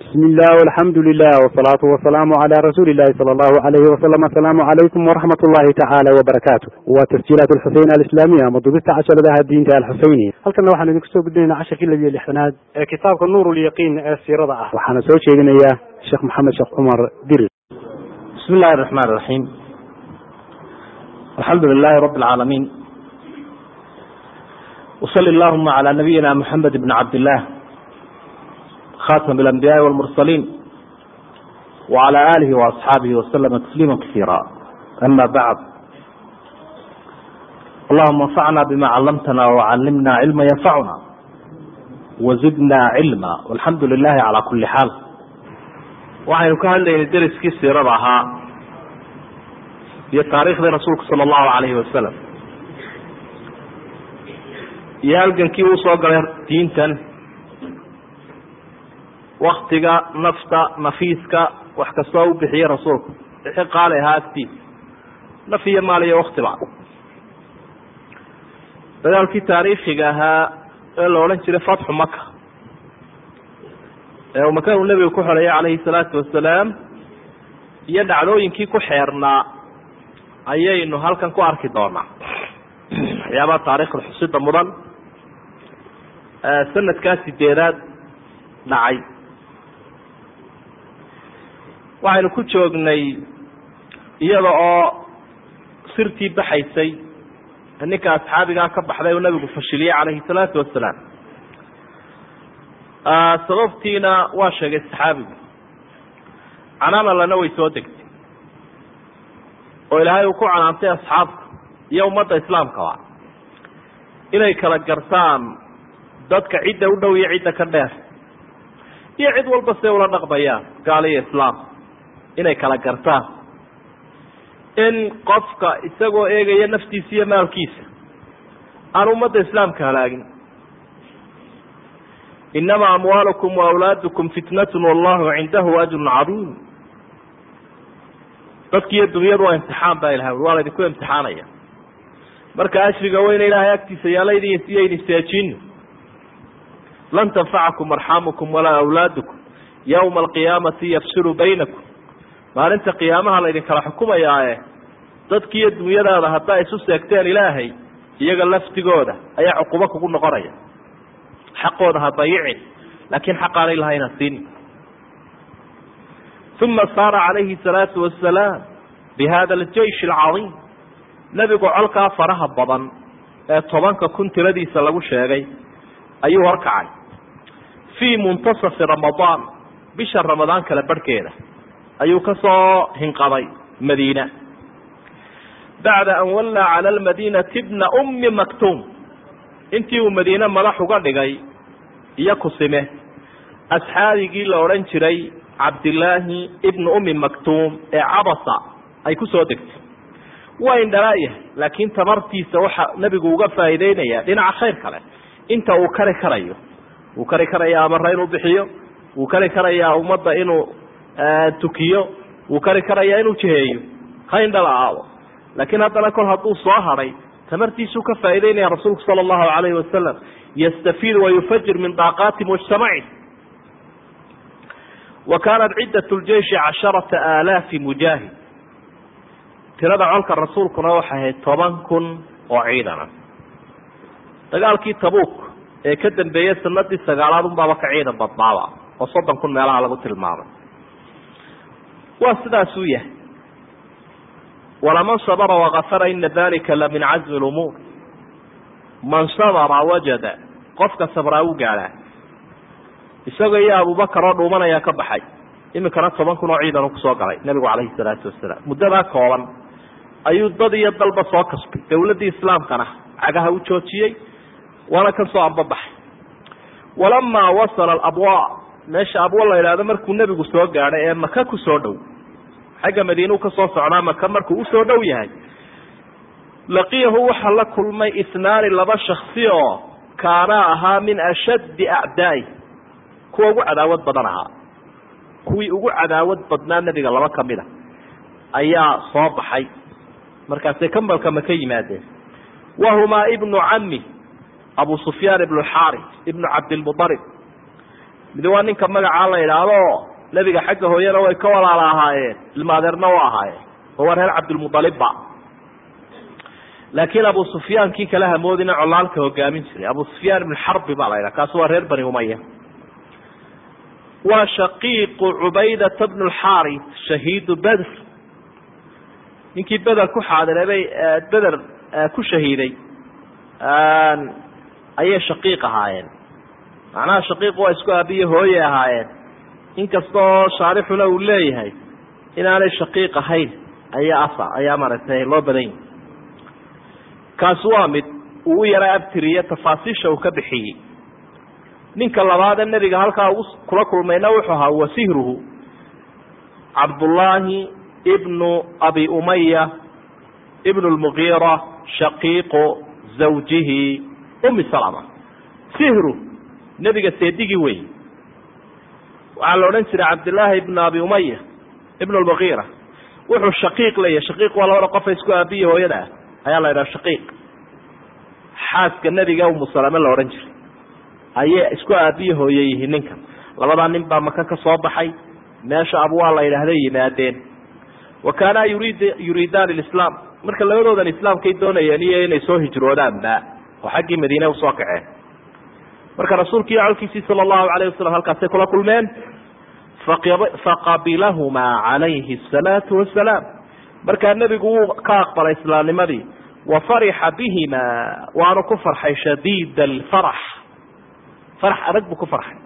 bismi illah alxamdu lilah wsalaatu wasalaamu cala rasuuli illahi sala allahu alayhi wasalam asalaamu calaykum waraxmat ullahi tacaala wabarakaatu waa tasjiilaat alxuseyn alislaamiya ama dubista casharadaha diinta alxuseyni halkana waxaan idinku soo gudbinaynaa casharkii labiyo lixdanaad ee kitaabka nuur lyaqiin ee siirada ah. Waxaana soo jeedinayaa sheekh maxamed sheekh cumar diri bismi illahi raxmaan raxiim alxamdu lilahi rabi alcaalamiin wsali allahuma cala nabiyina muxamed bn cabdillah khatam alambiyaai walmursaliin wacala alihi waasxaabihi waslama tasliima kasiira ama bacd allahuma anfacna bima callamtana wacallimna cilma yanfacuna wazidna cilma walxamdu lilahi cala kuli xaal waxaynu ka hadlaynay deriskii siirada ahaa iyo taariikhdii rasuulka sala allahu alayhi wasalam iyo halgankii uu soo galay diintan waktiga nafta nafiiska wax kastoo u bixiyey rasuulku wixii qaali ahaa agtiisa naf iyo maal iyo waktiba dagaalkii taariikhiga ahaa ee la odhan jiray fatxu maka ee uu maka uu nebigu ku xoreeyey calayhi salaatu wasalaam iyo dhacdooyinkii ku xeernaa ayaynu halkan ku arki doonaa. Waxyaabaha taariikhda xusida mudan sanadkaa sideedaad dhacay waxaynu ku joognay iyada oo sirtii baxaysay ninka asxaabigaa ka baxday uu nabigu fashiliyey calayhi salaatu wasalaam sababtiina waa sheegay saxaabigu canaanalana way soo degtay. Oo ilaahay uu ku canaantay asxaabta iyo ummadda islaamkaba inay kala gartaan dadka cidda u dhow iyo cidda ka dheer. Iyo cid walba siay ula dhaqmayaan gaal iyo islaam inay kala gartaan. In qofka isagoo eegaya naftiisa iyo maalkiisa aan ummadda islaamka halaagin. Inama amwaalukum waawlaadukum fitnatun wallahu cindahu ajrun cadiim. Dadki iyo dunyadu waa imtixaan baa ilahay waa laydinku imtixaanaya. Marka ashriga weyne ilaahay agtiisa yaalaydin siyaydin seejino lan tanfacakum arxamukum walaa awlaadukum. Yawma alqiyaamati yafsilu baynakum maalinta qiyaamaha laydin kala xukumayaae dadkiiyo dunyadaada haddaa isu seegteen ilaahay iyaga laftigooda ayaa cuqubo kugu noqonaya. Xaqooda ha dayicin laakiin xaqaanay lahayna siin. Uma saara calayhi salaatu wasalaam bi hada aljeish alcadiim nebigu colkaa faraha badan ee tobanka kun tiradiisa lagu sheegay ayuu horkacay fii muntasafi ramadaan bisha ramadaan kale barhkeeda ayuu ka soo hinqaday madiina. Bacda an wallaa cala almadiinati bna ummi maktuum. Intii uu madiine madax uga dhigay iyo kusime asxaabigii la odhan jiray cabdillaahi ibnu ummi maktuum ee cabasa ay ku soo degtay. Waa indhalaayahay laakiin tamartiisa waxa nebigu uga faa'iideynaya dhinaca khayr kale. Inta uu kari karayo wuu kari karayaa amare inuu bixiyo wuu kari karayaa ummadda inuu tukiyo. Wuu kari karayaa inuu jiheeyo. Ha indhala aado laakiin haddana kol hadduu soo hadhay tamartiisuu ka faa'ideynaya rasuulku sala allahu calayhi wasalam yastafiid wayufajir min daaqaati mujtamaci. Wa kaanat ciddat ljeishi casharata aalaafi mujaahid. Tirada colka rasuulkuna waxay ahayd toban kun oo ciidana. Dagaalkii tabuuk ee ka dambeeyey sanadii sagaalaad unbaaba ka ciidan badnaaba oo soddon kun meelaha lagu tilmaamay waa sidaasuu yahay. Walaman sabra wakafara ina dalika la min cazmi lumuur man sabra wajada qofka sabraa u gaadhaa isagoo iyo abubakar oo dhuumanaya ka baxay. Iminkana toban kun oo ciidan ku soo galay nabigu calayhi salaatu wasalaam. Muddadaa kooban ayuu dad iyo dalba soo kasbay. Dowladdii islaamkana cagaha u joojiyey waana ka soo ambabaxay walamaa wasala alabwa. Meesha abwa la yidhahdo markuu nebigu soo gaadhay ee maka ku soo dhow xagga madiinuu ka soo socdaa maka markuu u soo dhow yahay laqiyahu waxaa la kulmay isnaani laba shaksi oo kaanaa ahaa min ashaddi acdaa'i kuwa ugu cadaawad badan ahaa. Kuwii ugu cadaawad badnaa nebiga laba ka a ayaa soo baxay. Markaasay kambalka maka yimaadeen. Wahumaa ibnu cami abu sufyaan ibnu xaari ibnu cabdilmualib mid waa ninka magacaa la idhaahdo nebiga xagga hooyana way ka walaala ahaayeen. Ilmaadeerna waa ahaayeen. Oo waa reer cabdilmualibba laakiin abu sufyaan kii kala hamoodina colaalka hogaamin jiray. Abu sufyaan ibn xarbi baa la ydhaha kaasi waa reer bani umaya waa shaqiiqu cubaydata bnu lxaari shahiidu bedr ninkii beder ku xaadireebay beder ku shahiiday ayay shaqiiq ahaayeen. Macnaha shaqiiq waa isku aabiye hooye ahaayeen inkastoo shaarixuna uu leeyahay inaanay shaqiiq ahayn ayaa asa ayaa maaragtay loo badan yahi kaasi waa mid uu u yara abtiriye tafaasiisha uu ka bixiyey. Ninka labaadee nebiga halkaa ugu kula kulmayna wuxuu ahaa wasihruhu cabdullaahi ibnu abi umaya ibnu lmugiira shaqiiqu zawjihi umi salama. Sihru nebiga seedigii wey waxaa la odhan jiray cabdillaahi ibnu abi umaya ibnu lmugiira wuxuu shaqiiq leeyahay. Shaqiiq waa labada qofa isku aabiya hooyada ah. Ayaa la yidhaha shaqiiq. Xaaska nebiga umu salame la odhan jiray. Ayay isku aabiye hooye yihiin ninkan labadaa nin baa maka ka soo baxay. Meesha abwaa la yidhaahday yimaadeen. Wa kaanaa yuriid yuriidaan lislaam marka labadoodan islaamkay doonayeen iyo inay soo hijroodaanba oo xaggii madiine u soo kaceen marka rasuulki iyo colkiisii sala allahu alayh wasalam halkaasay kula kulmeen faqabilahumaa calayhi asalaatu wasalaam markaa nebigu wuu ka aqbalay islaamnimadii wa farixa bihima waanu ku farxay shadiid alfarax. Farax adag buu ku farxay.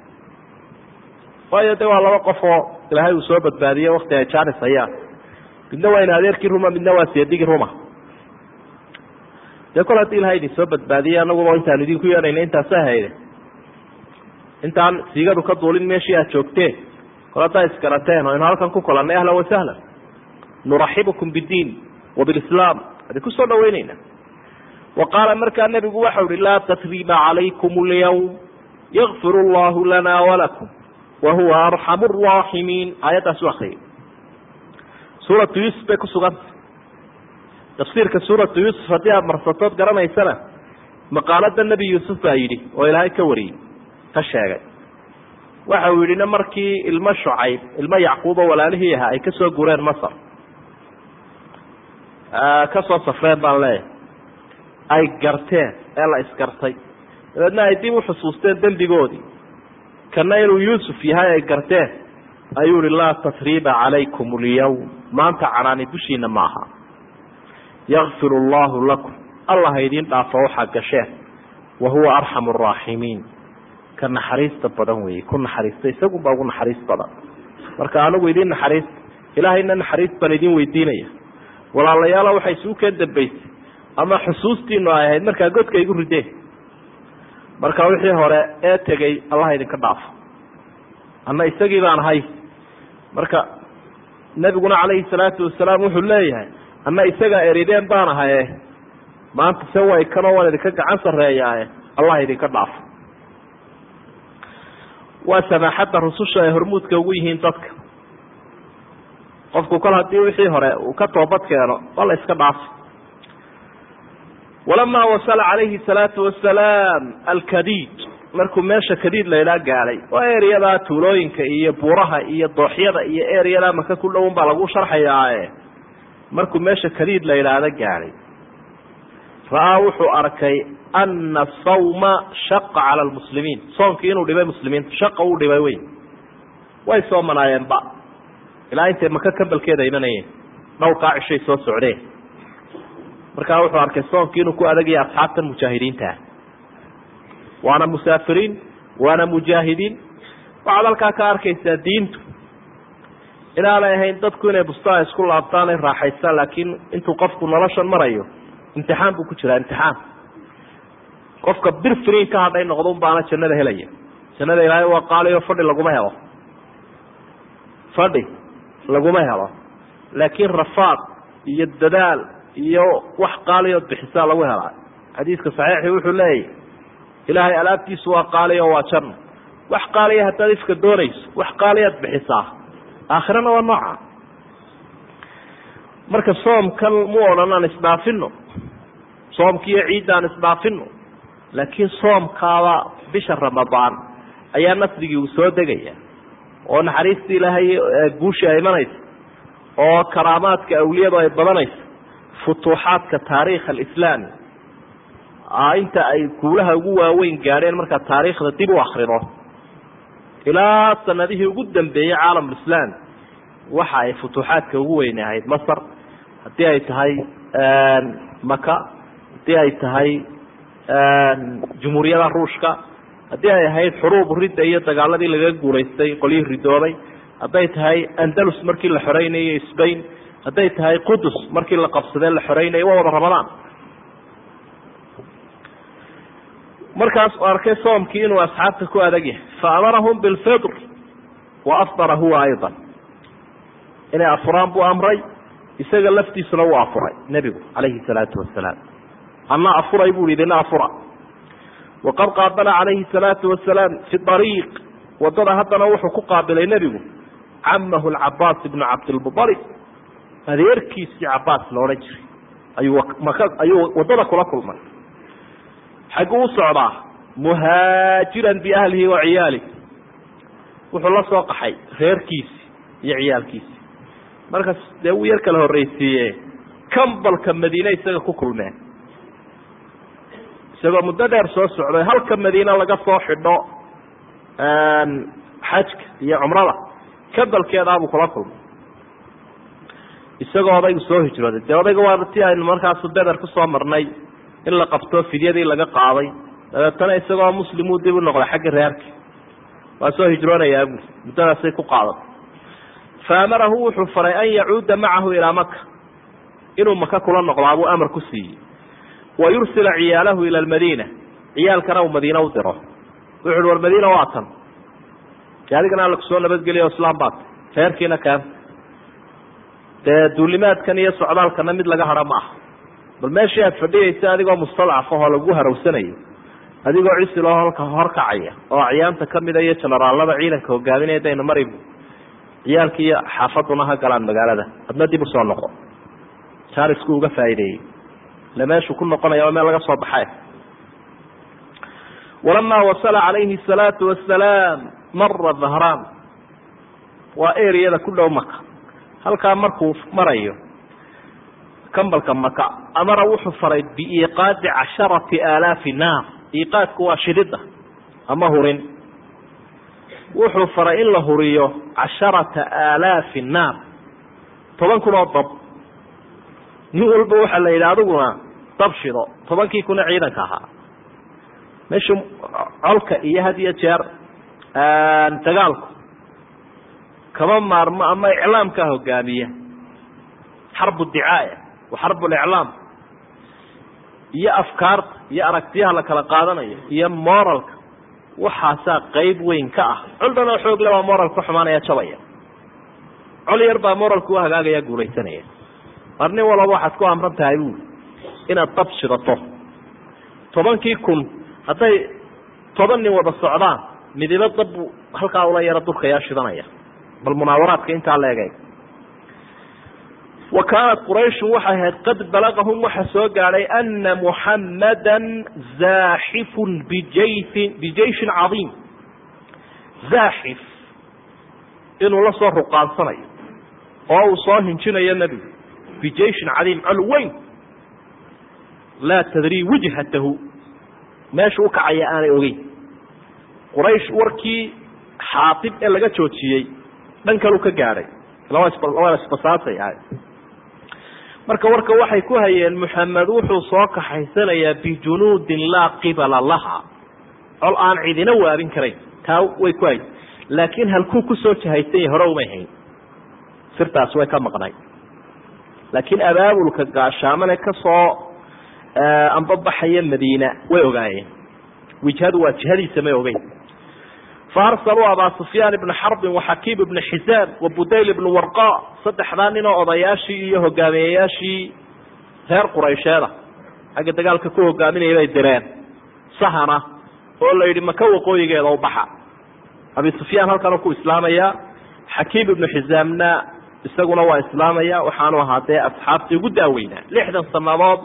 Waayo de waa laba qof oo ilaahay uu soo badbaadiyey wakti ay jaanis hayaan midna waa in adeerkii ruma midna waa seedigii ruma. Dee kol haddii ilahay idin soo badbaadiyey anaguba intaan idinku yeedhayna intaasa hayde intaan siigadu ka duulin meeshii aad joogteen kol haddaa iskarateen aynu halkan ku kulannay ahlan wasahlan nuraxibukum bidiin wa bilislaam. Adi ku soo dhaweyneyna wa qaala markaa nebigu waxau ihi laa tasriba calaykum alyawm yakfir allahu lana walakum wa huwa arxamu araaximiin aayaddaas u akriyay suuratu yuusuf bay ku suganta tafsiirka suuratu yuusuf haddii aad marsatood garanaysana maqaalada nebi yuusuf baa yidhi oo ilaahay ka wariyey ka sheegay. Waxa uu yidhina markii ilmo shucayb ilmo yacquubo walaalihii ahaa ay ka soo gureen masar ka soo safreen baan leeyahay. Ay garteen ee la isgartay. Dabeedna ay dib uxusuusteen dembigoodii. Kana inuu yuusuf yahay ay garteen. Ayuu ihi laa tasriba calaykum alyawm. Maanta canaani dushiina ma aha. Yakfir allahu lakum. Allah ha idiin dhaafo waxaa gasheen. Wa huwa arxamu araaximiin ka naxariista badan weeye. Ku naxariista isagunbaa ugu naxariis badan. Marka anigu idiin naxariista ilaahayna naxariis baan idiin weydiinaya. Walaalayaalo waxay isuu keen dambaysay ama xusuustiinu ay ahayd markaa godka igu rideen. Marka wixii hore ee tegey allah idinka dhaafo. Anna isagii baan ahay. Marka nebiguna calayhi salaatu wasalaam wuxuu leeyahay ama isagaa erideen baan ahaye. Maanta se way kanoo waan idinka gacan sarreeyaaye. Allah idinka dhaafo waa samaaxadda rususha ay hormuudka ugu yihiin dadka. Qofku kol haddii wixii hore uu ka toobad keeno waa la iska dhaafi walamaa wasala calayhi salaatu wasalaam alkadiid. Markuu meesha kadiid laydhaa gaadhay waa eryadaa tuulooyinka iyo buuraha iyo dooxyada iyo eryadaa maka ku dhown baa lagu sharxayaae markuu meesha kadiid la yidhaahdo gaadhay ra'aa wuxuu arkay ana sawma shaqa cala lmuslimiin soonkii inuu dhibay muslimiinta shaqa uu dhibay wey way soo manaayeenba ilaa intay maka kambalkeeda imanayeen dhowrkaa cishay soo socdeen. Markaa wuxuu arkay soonkii inuu ku adagaya asxaabtan mujaahidiintaa waana musaafiriin waana mujaahidiin. Waxaad halkaa ka arkaysaa diintu. Inaanay ahayn dadku inay bustaa isku laabtaan ay raaxaystaan laakiin intuu qofku noloshan marayo imtixaan buu ku jiraa imtixaan. Qofka bir firiin ka hadhay noqdo un baana jannada helaya. Jannada ilaahay waa qaaliyo fadhi laguma helo. Fadhi laguma helo. Laakiin rafaad iyo dadaal iyo wax qaaliyood bixisaa lagu helaa xadiiska saxiixi wuxuu leeyahy ilaahay alaabtiisu waa qaaliyo waa janno wax qaaliya haddaad ifka doonayso wax qaaliyaad bixisaa. Aakhirana waa nooca. Marka soomkan mu odhan aan isdhaafino soomkiiyo ciidda aan isdhaafino laakiin soomkaaba bisha ramadaan ayaa nasrigii uu soo degaya oo naxariistii ilaahay guushi ay imanaysa oo karaamaadka awliyadu ay badanayso futuuxaadka taariikh alislaami inta ay guulaha ugu waaweyn gaadheen markaa taariikhda dib u akrido ilaa sanadihii ugu dambeeyey caalamulislaam waxa ay futuuxaadka ugu weyne ahayd masar haddii ay tahay maka haddii ay tahay jumhuuriyada ruushka haddii ay ahayd xuruub ridda iyo dagaaladii laga guulaystay qolyihii ridoobay hadday tahay andalus markii la xoreynayo spain hadday tahay qudus markii la qabsadee la xoreynayo waa wada ramadaan markaas u arkay soomkii inuu asxaabta ku adag yahay. Fa amarahum bilfitr wa afdara huwa ayضa inay afuraan buu amray isaga laftiisuna wuu afuray nebigu calayhi salaatu wasalaam ana afuray bu idina afura. Waqad qaabala calayhi salaatu wasalaam fi ariiq waddada haddana wuxuu ku qaabilay nebigu camahu lcabaas ibnu cabdilmualib adeerkiisii cabaas la odhan jiray. Ayuu ayuu waddada kula kulmay. Xagguu u socdaa muhaajiran biahlihi wa ciyaali wuxuu la soo qaxay reerkiisi iyo ciyaalkiisi markaas dee wuu yar kala horreysiiye kambalka madiine isaga ku kulmeen isagoo muddo dheer soo socday halka madiine laga soo xidho xajka iyo cumrada kambalkeedaabuu kula kulmay. Isagoo odaygu soo hijrooday. Dee odayga waa ti aynu markaasu beder ku soo marnay in la qabto fidyadii laga qaaday. Dabeetana isagoo muslimuu dib u noqday xagga reerka waa soo hijroonayaa bui muddadaasay ku qaadatay. Fa amarahu wuxuu faray an yacuuda macahu ilaa maka inuu maka kula noqdaa buu amar ku siiyey wa yursila ciyaalahu ila almadiina ciyaalkana uu madiine u diro wuxu uhi war madiina waa tan de adigana alla ku soo nabadgeliya o reerkiina keenta dee duulimaadkan iyo socdaalkana mid laga hadha ma aha bal meeshii aad fadhiyaysa adigoo mustadcaf ahoo lagu harawsanayo adigoo cisiloo halka horkacaya oo acyaanta kamida iyo jenaraalada ciidanka hogaaminaya dayna mari ciyaalki iyo xaafaduna ha galaan magaalada adna dib u soo noqo jaarisku uga faa'ideeyey ile meeshuu ku noqonaya waa meel laga soo baxay. Walamaa wasala calayhi salaatu wasalaam mara dhahraan waa eriyada ku dhow maka halkaa markuu marayo kambalka maka amara wuxuu faray biiqaadi casharati aalaafi naar. Iqaadku waa shidida ama hurin. Wuxuu faray in la huriyo casharata aalaafi naar. Toban kun oo dab nin walba waxaa la yidhi adiguna dab shido tobankii kuna ciidanka ahaa. Meesha colka iyo had iyo jeer dagaalku kama maarmo ama iclaamkaa hogaamiya. Xarbu dicaaya wa xarbu liclaam iyo afkaarta iyo aragtiyaha la kala qaadanayo iyo moralka waxaasaa qeyb weyn ka ah. Col dhan oo xoog le baa moral ka xumaanaya jabaya. Col yar baa moralku u hagaagaya guulaysanaya mar nin walaba waxaad ku amran tahay buuli inaad dab shidato tobankii kun hadday toban nin wada socdaan midibo dabbu halkaa ula yaro durkayaa shidanaya. Bal munaawaraadka intaa la wa kaanat qurayshun waxay ahayd qad balagahum waxa soo gaadhay ana muxammadan zaaxifun bijaysin bijayshin cadiim. Zaaxif inuu la soo ruqaansanayo oo uu soo hinjinayo nebigu bijayshin cadiim col weyn. Laa tadrii wijhatahu meeshu u kacaya aanay ogeyn. Quraysh warkii xaatib ee laga joojiyey dhan kalu ka gaadhay labada isbasaasay ahay marka warka waxay ku hayeen muxamed wuxuu soo kaxaysanayaa bijunuudin laa qibala laha. Col aan cidina waabin karayn taa way ku hay laakiin halkuu ku soo jahaysan yahy hore umay hayn. Sirtaas way ka maqnay laakiin abaabulka gaashaamane ka soo ambabaxaya madiina way ogaayeen. Wijhadu waa jihadiisa may ogeyn. Faarsaluu abaa sufyaan ibna xarbin waxakiim ibna xisaam wa budayl ibna warqa saddexdaa nin oo odayaashii iyo hogaamiyayaashii reer quraysheeda. Xagga dagaalka ku hogaaminaya bay direen. Sahana oo la yidhi maka waqooyigeeda u baxa. Abi sufyaan halkanuu ku islaamaya xakiim ibnu xisaamna isaguna waa islaamaya waxaanu ahaa dee asxaabtii ugu daaweynaa lixdan sanadood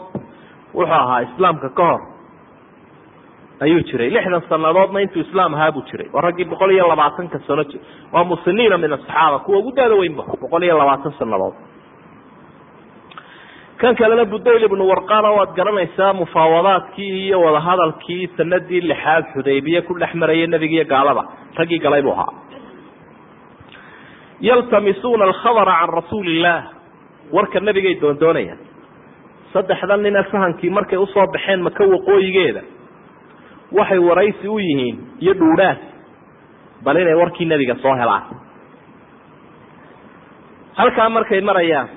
wuxuu ahaa islaamka ka hor. Ayuu jiray. lixdan sanadoodna intuu islaam ahaa buu jiray. Waa raggii boqol iyo labaatanka sano waa musiniina min asaxaaba kuwa ugu daada weynba boqol iyo labaatan sanadood kan kalena budayl ibnu warqana waad garanaysaa mufaawadaadkii iyo wadahadalkii sanadii lixaad xudaybiye ku dhex marayay nebiga iyo gaalada. Raggii galay buu ahaa yaltamisuuna alkhabara can rasuuli illaah warka nebigay doondoonayaan saddexdan nina sahankii markay u soo baxeen maka waqooyigeeda waxay waraysi u yihiin iyo dhuudhaas bal inay warkii nebiga soo helaan. Halkaa markay marayaan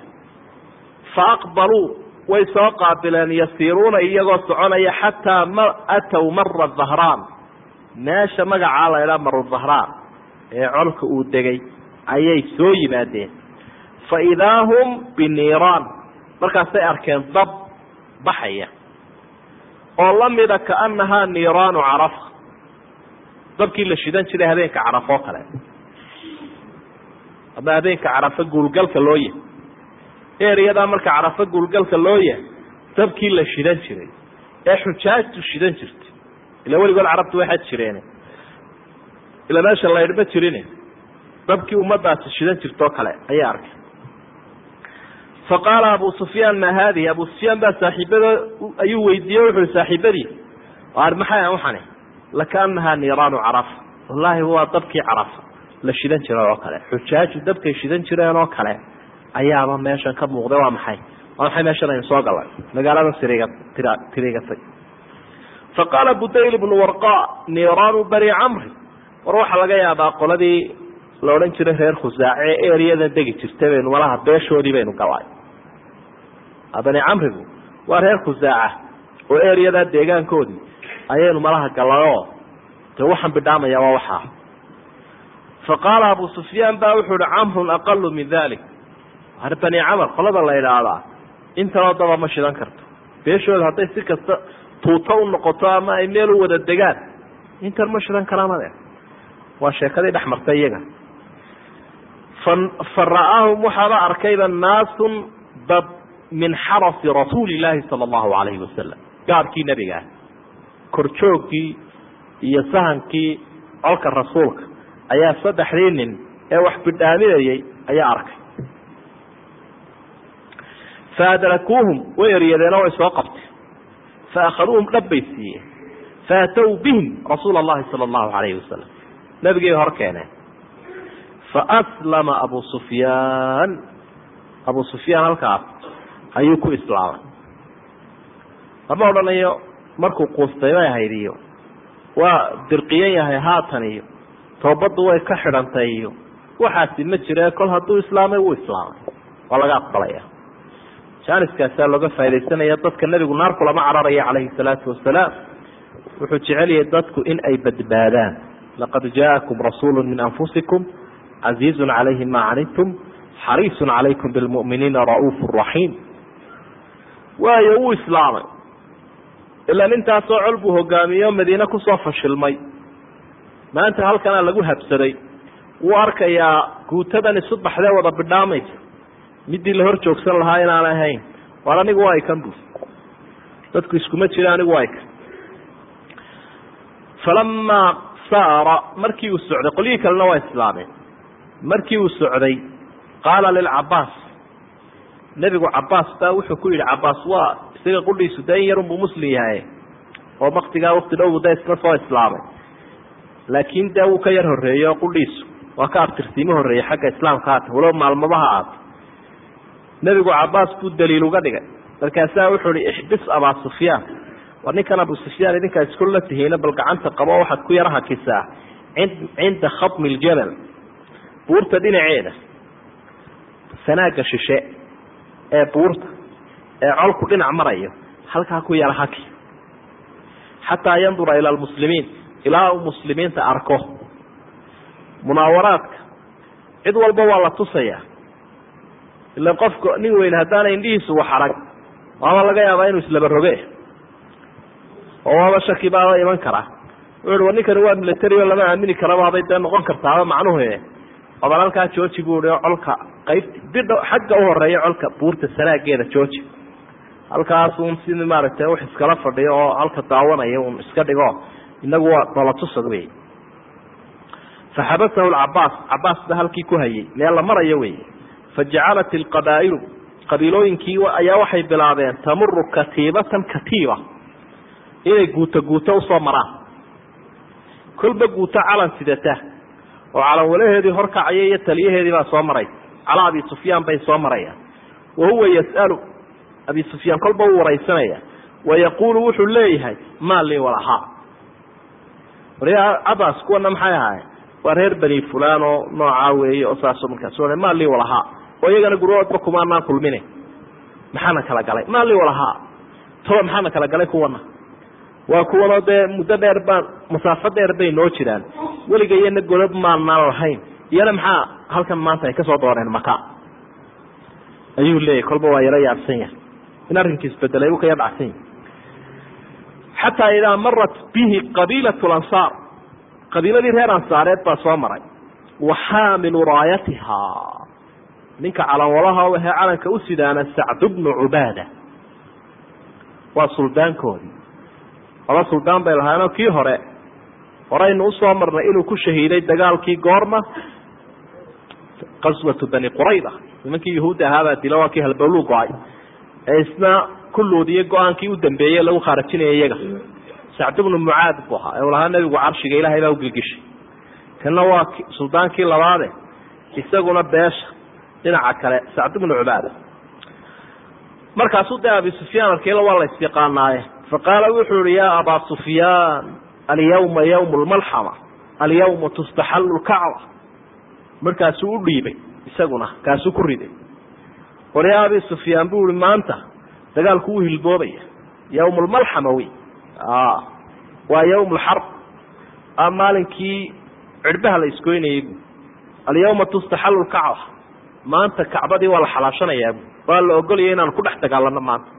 fa aqbaluu way soo qaabileen yasiiruuna iyagoo soconaya xataa ma atow mara dhahraan meesha magacaa la ydhaa maru dhahraan ee colka uu degay ayay soo yimaadeen. Fa idaa hum biniiraan markaasay arkeen dab baxaya. Oo lamida kaanahaa niiraanu carafa dabkii la shidan jiray habeenka carafo oo kale. Ama habeenka carafa guulgalka loo yahay ereyadaa marka carafa guulgalka loo yahay dabkii la shidan jiray. Ee xujaajtu shidan jirtay. Ila weligood carabtu way xaj jireen. Ila meesha laydhma jirin dabkii ummadaasi shidan jirtoo kale ayaa arkay. Fa qaala abu sufyaan maa haadihi abu sufyaan baa saaxiibada ayuu weydiiyey wuxu uhi saaxiibadii ar maxay waxani lakaanahaa niiraanu carafa wallaahi waa dabkii carafa la shidan jira oo kale. Xujaaju dabkay shidan jireen oo kale ayaaba meeshan ka muuqday. Waa maxay? Waa maxay meeshan aynu soo galay? Magaalada siriga tirigatay fa qaala budayl ibnu warqa niiraanu bani camri. War waxaa laga yaabaa qoladii la odhan jiray reer khusaace ee eryadan degi jirtay baynu malaha beeshoodii baynu galay bani camrigu waa reer khusaaca oo eryadaa deegaankoodii ayaynu malaha galayoo de waxaan bidhaamaya waa waxaa fa qaala abu sufyaan ba wuxuu ihi camrun aqalu min dalik har bani camar qolada la idhaahdaa intanoo daba ma shidan karto. Beeshooda hadday si kasta tuuto u noqoto ama ay meel u wada degaan intan ma shidan karaan ade waa sheekadii dhex martay iyaga fa ra'aahum waxaaba arkayba naasun dad min xarasi rasuuli illaahi sala allahu calayhi wasalam gaadhkii nebiga ah korjoogkii iyo sahankii colka rasuulka ayaa saddexdii nin ee wax bidhaaminayay ayaa arkay. Fa adrakuuhum way eryadeenoo way soo qabteen fa akhaduuhum dhab bay siiyeen. Faatow bihim rasuula allahi sala allahu calayhi wasalam nebigay hor keeneen faaslama abu sufyaan abu sufyaan halkaas ayuu ku islaamay. Lama odhanayo markuu quustay bay ahayd iyo waa dirqiyan yahay haatan iyo toobaddu way ka xidhantay iyo waxaasi ma jire kol hadduu islaamay wuu islaamay. Waa laga aqbalaya. Jaaniskaasaa looga faa'idaysanaya dadka nebigu naar kulama cararaya calayhi salaatu wasalaam wuxuu jecel yahay dadku in ay badbaadaan. Laqad jaakum rasuulu min anfusikum casiizun calayhi maa canidtum xariisun calaykum bilmu'miniina ra'uufu raxiim waayo wuu islaamay. ilaan intaasoo col buu hogaamiyo madiine ku soo fashilmay maanta halkanaa lagu habsaday wuu arkayaa guutadan isu baxdee wada bidhaamaysa midii la hor joogsan lahaa inaan ahayn waar anigu waa ikan bu dadku iskuma jira anigu waa ikan falamaa saara markii uu socday qolyihii kalena waa islaameen markii uu socday qaala lilcabaas nebigu cabaas baa wuxuu ku yidhi cabaas waa isaga qudhiisu de in yarunbuu muslim yahay oo waktigaa wakti dhowbu de isna soo islaamay laakiin dee wuu ka yar horreeyey oo qudhiisu. Waa ka abtirsiimo horreeyey xagga islaamka haata walow maalmabaha aata nebigu cabaas buu daliil uga dhigay. Markaasaa wuxuu ihi ixbis abaa sufyaan. War ninkan abu sufyaan idinkaa iskula tihiina bal gacanta qabo waxaad ku yara hakisaa cinda khatmi ljabal buurta dhinaceeda. Sanaaga shishe ee buurta ee colku dhinac marayo halkaa ku yara haki. Xataa yandura ila lmuslimiin ilaa uu muslimiinta arko. Munaawaraadka cid walba waa la tusayaa ila qofka nin weyn haddaana indhihiisu wax arag waaba laga yaabaa inuu islaba roge oo waaba shaki baaba iman karaa wuxu war ninkani waa military oo lama aamini karaba haday dee noqon kartaaba macnuhu oban halkaa jooji buu i oo colka qayb bidh xagga u horreeya colka buurta sanaageeda jooji halkaas un si maaragtay wax iskala fadhiyo oo halka daawanaya un iska dhigo inagu waa dolatusad wey faxabasahu cabaas ba halkii ku hayay meel la marayo wey. Fajacalat ilqabaa'ilu qabiilooyinkii ayaa waxay bilaabeen tamuru katiibatan katiiba. Inay guuto guuto u soo maraan. Kolba guuto calan sidata oo calan walaheedii horkacaya iyo taliyaheedii baa soo maray. Calaa abi sufyaan bay soo marayaan wa huwa yas'alu. Abi sufyaan kolba uu waraysanaya. Wa yaquulu wuxuu leeyahay maa lii walahaa? Warya cabaas kuwana maxay ahaay waa reer beni fulan oo noocaa weeye oo saaso markaas maa lii walahaa? Oo iyagana guryahoodba kumaanaan kulmine. Maxaana kala galay? Maa lii walahaa? Toba maxaana kala galay kuwana waa kuwanoo dee muddo dheer baan masaafo dheer bay noo jiraan. Weliga iyana godob maanaan lahayn. Iyana maxaa halkan maanta ay ka soo dooreen maka ayuu leeyahy kolba waa yaro yaabsan yahay. In arrinkiis bedelay uu ka yar dhacsan yahay. Xataa idaa marat bihi qabiilat lansaar qabiiladii reer ansaareed baa soo maray. Wa xaamilu raayatihaa. Ninka calanwalaha ahee calanka u sidaana sacdu bnu cubaada. Waa suldaankoodii laba suldaan bay lahaayeenoo kii hore. Horeynu u soo marnay inuu ku shahiiday dagaalkii goorma. Qaswatu bani qurayda nimankii yahuudda ahaabaa dila waa kii halbowluu go'ay. Ee isna kulloodiiyo go'aankii u dambeeyey lagu khaarajinaya iyaga. Sacd bnu mucaad buu ahaa. Ee u lahaa nebigu carshiga ilaahay baa ugilgishay kana waa suldaankii labaade. Isaguna beesha dhinaca kale sacd bnu cubaada. Markaasuu dee abi sufyaan arkeela waa la isyaqaanaaye faqaala wuxuu ihi yaa abaa sufyaan alyawma ywm lmalxama alyawma tustaxallu lkacba markaasuu u dhiibay isaguna kaasuu ku riday. War yaa abi sufyaan buu ihi maanta dagaalku wuu hilboobaya ywm lmalxama wey. Waa ywm lxarb maalinkii cirhbaha la isgoynayay bu alyawma tustaxallu lkacba maanta kacbadii waa la xalaashanayaa bu waa la ogolaya inaanu ku dhex dagaalano maanta.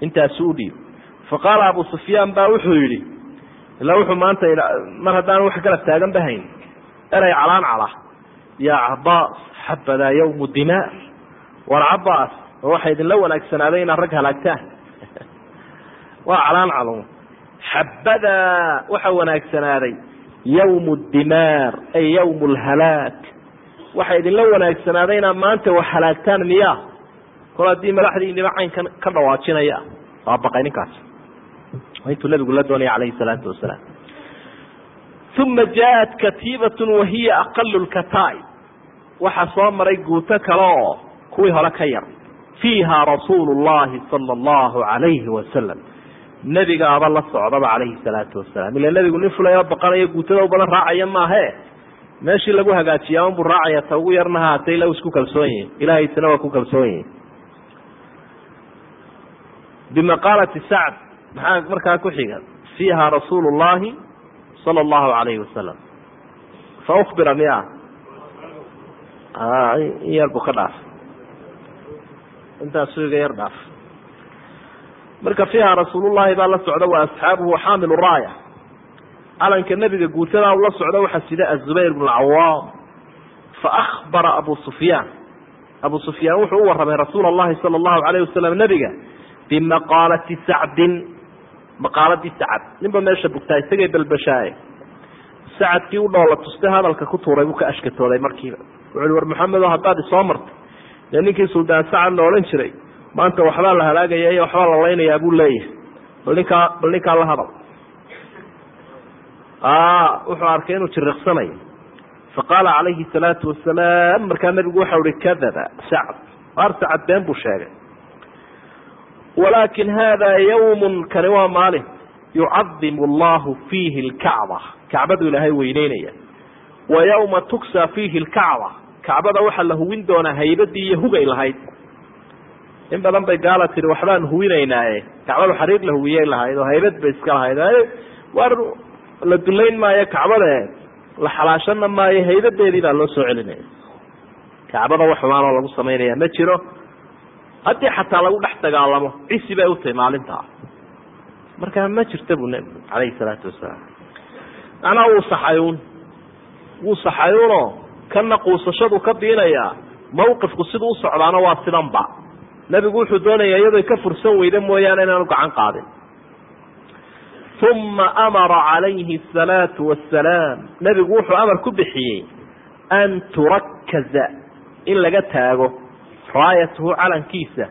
Intaasuu u dhiibay faqaala abu sufyaan baa wuxuu yidhi ilaa wuxuu maanta mar haddaan wax garab taagan ba hayn erey calaan cala yaa cabaas xabadaa yawmu dimaa war cabaas oo waxaa idinla wanaagsanaaday inaad rag halaagtaan. Waa calaan calo xabadaa waxa wanaagsanaaday yawmu dimaar ay yawmu lhalaag waxa idinla wanaagsanaaday inaad maanta wax halaagtaan miyaa? Kol haddii caynkan ka dhawaajinaya. Waa baqay ninkaas intuu nabigu la doonaya calayhi salaatu wasalaam. Uma jaaءat katiibat wahiya aqalu lkataai waxaa soo maray guuto kale oo kuwii hore ka yar. Fiiha rasuulu llahi sala allahu alayhi wasalam nebigaaba la socdaba calayhi salaatu wasalaam. Ila nebigu nin fulay oo guutada u badan raacaya maahe. Meeshii lagu hagaajiyaa unbuu raacaya ta ugu yarna haatay ila isku kalsoon yihiin ilahaysana waa ku kalsoon yihiin bimaqaalati sacd maxaa markaa ku xiga? Fiiha rasuulu llahi sala allahu alayhi wasalam fa ukbira miya in yar buu ka dhaaf. Intaasuu iga yar dhaaf. Marka fiiha rasuulullahi baa la socda wa asxaabuhu xaamilu raaya. Calanka nebiga guutadaa ula socda waxaa sida azubayr bnu cawaam fa akbara abu sufyaan. Abu sufyaan wuxuu u warramay rasuula allahi sala allahu alayh wasalam nebiga bimaqaalati sacdin maqaaladii sacad ninba meesha bugtaa isagay balbashaaye sacadkii u dhoola tuste hadalka ku tuuray buu ka ashkatooday markiiba. Wuxu uhi war maxamedo haddaad isoo martay dee ninkii suldaan sacad la odhan jiray maanta waxbaa la halaagaya iyo waxbaa la laynayaa buu leeyahay. Bal ninkaa bal ninkaa la hadal. Wuxuu arkay inuu jiriqsanayo faqaala calayhi salaatu wasalaam markaa nebigu waxau ihi kadaba sacd ar sacad been buu sheegay walaakin hada yawm kani waa maalin yucadimu allahu fiihi lkacba kacbadu ilaahay weyneynaya. Wa yawma tuksa fiihi lkacba kacbada waxaa la huwin doonaa haybadii iyo hugay lahayd. In badan bay gaala tihi waxbaan huwinaynaaye kacbadu xariir la huwiyey lahayd oo haybad bay iska lahayd. War la dulayn maayo kacbade la xalaashana maayo haybadeedii baa loo soo celinaya. Kacbada wax xumaan oo lagu samaynaya ma jiro haddii xataa lagu dhex dagaalamo cisi bay utahay maalintaa markaa ma jirta buu nebigu calayhi salaatu wasalaam. Macnaha wuu saxayuun. Wuu saxayuunoo kana quusashadu ka diinayaa mawqifku siduu u socdaana waa sidanba. Nebigu wuxuu doonaya iyadoo ka fursan weyda mooyaane inaanu gacan qaadin. Uma amara calayhi asalaatu wassalaam nebigu wuxuu amar ku bixiyey an turakaza in laga taago raayatahu calankiisa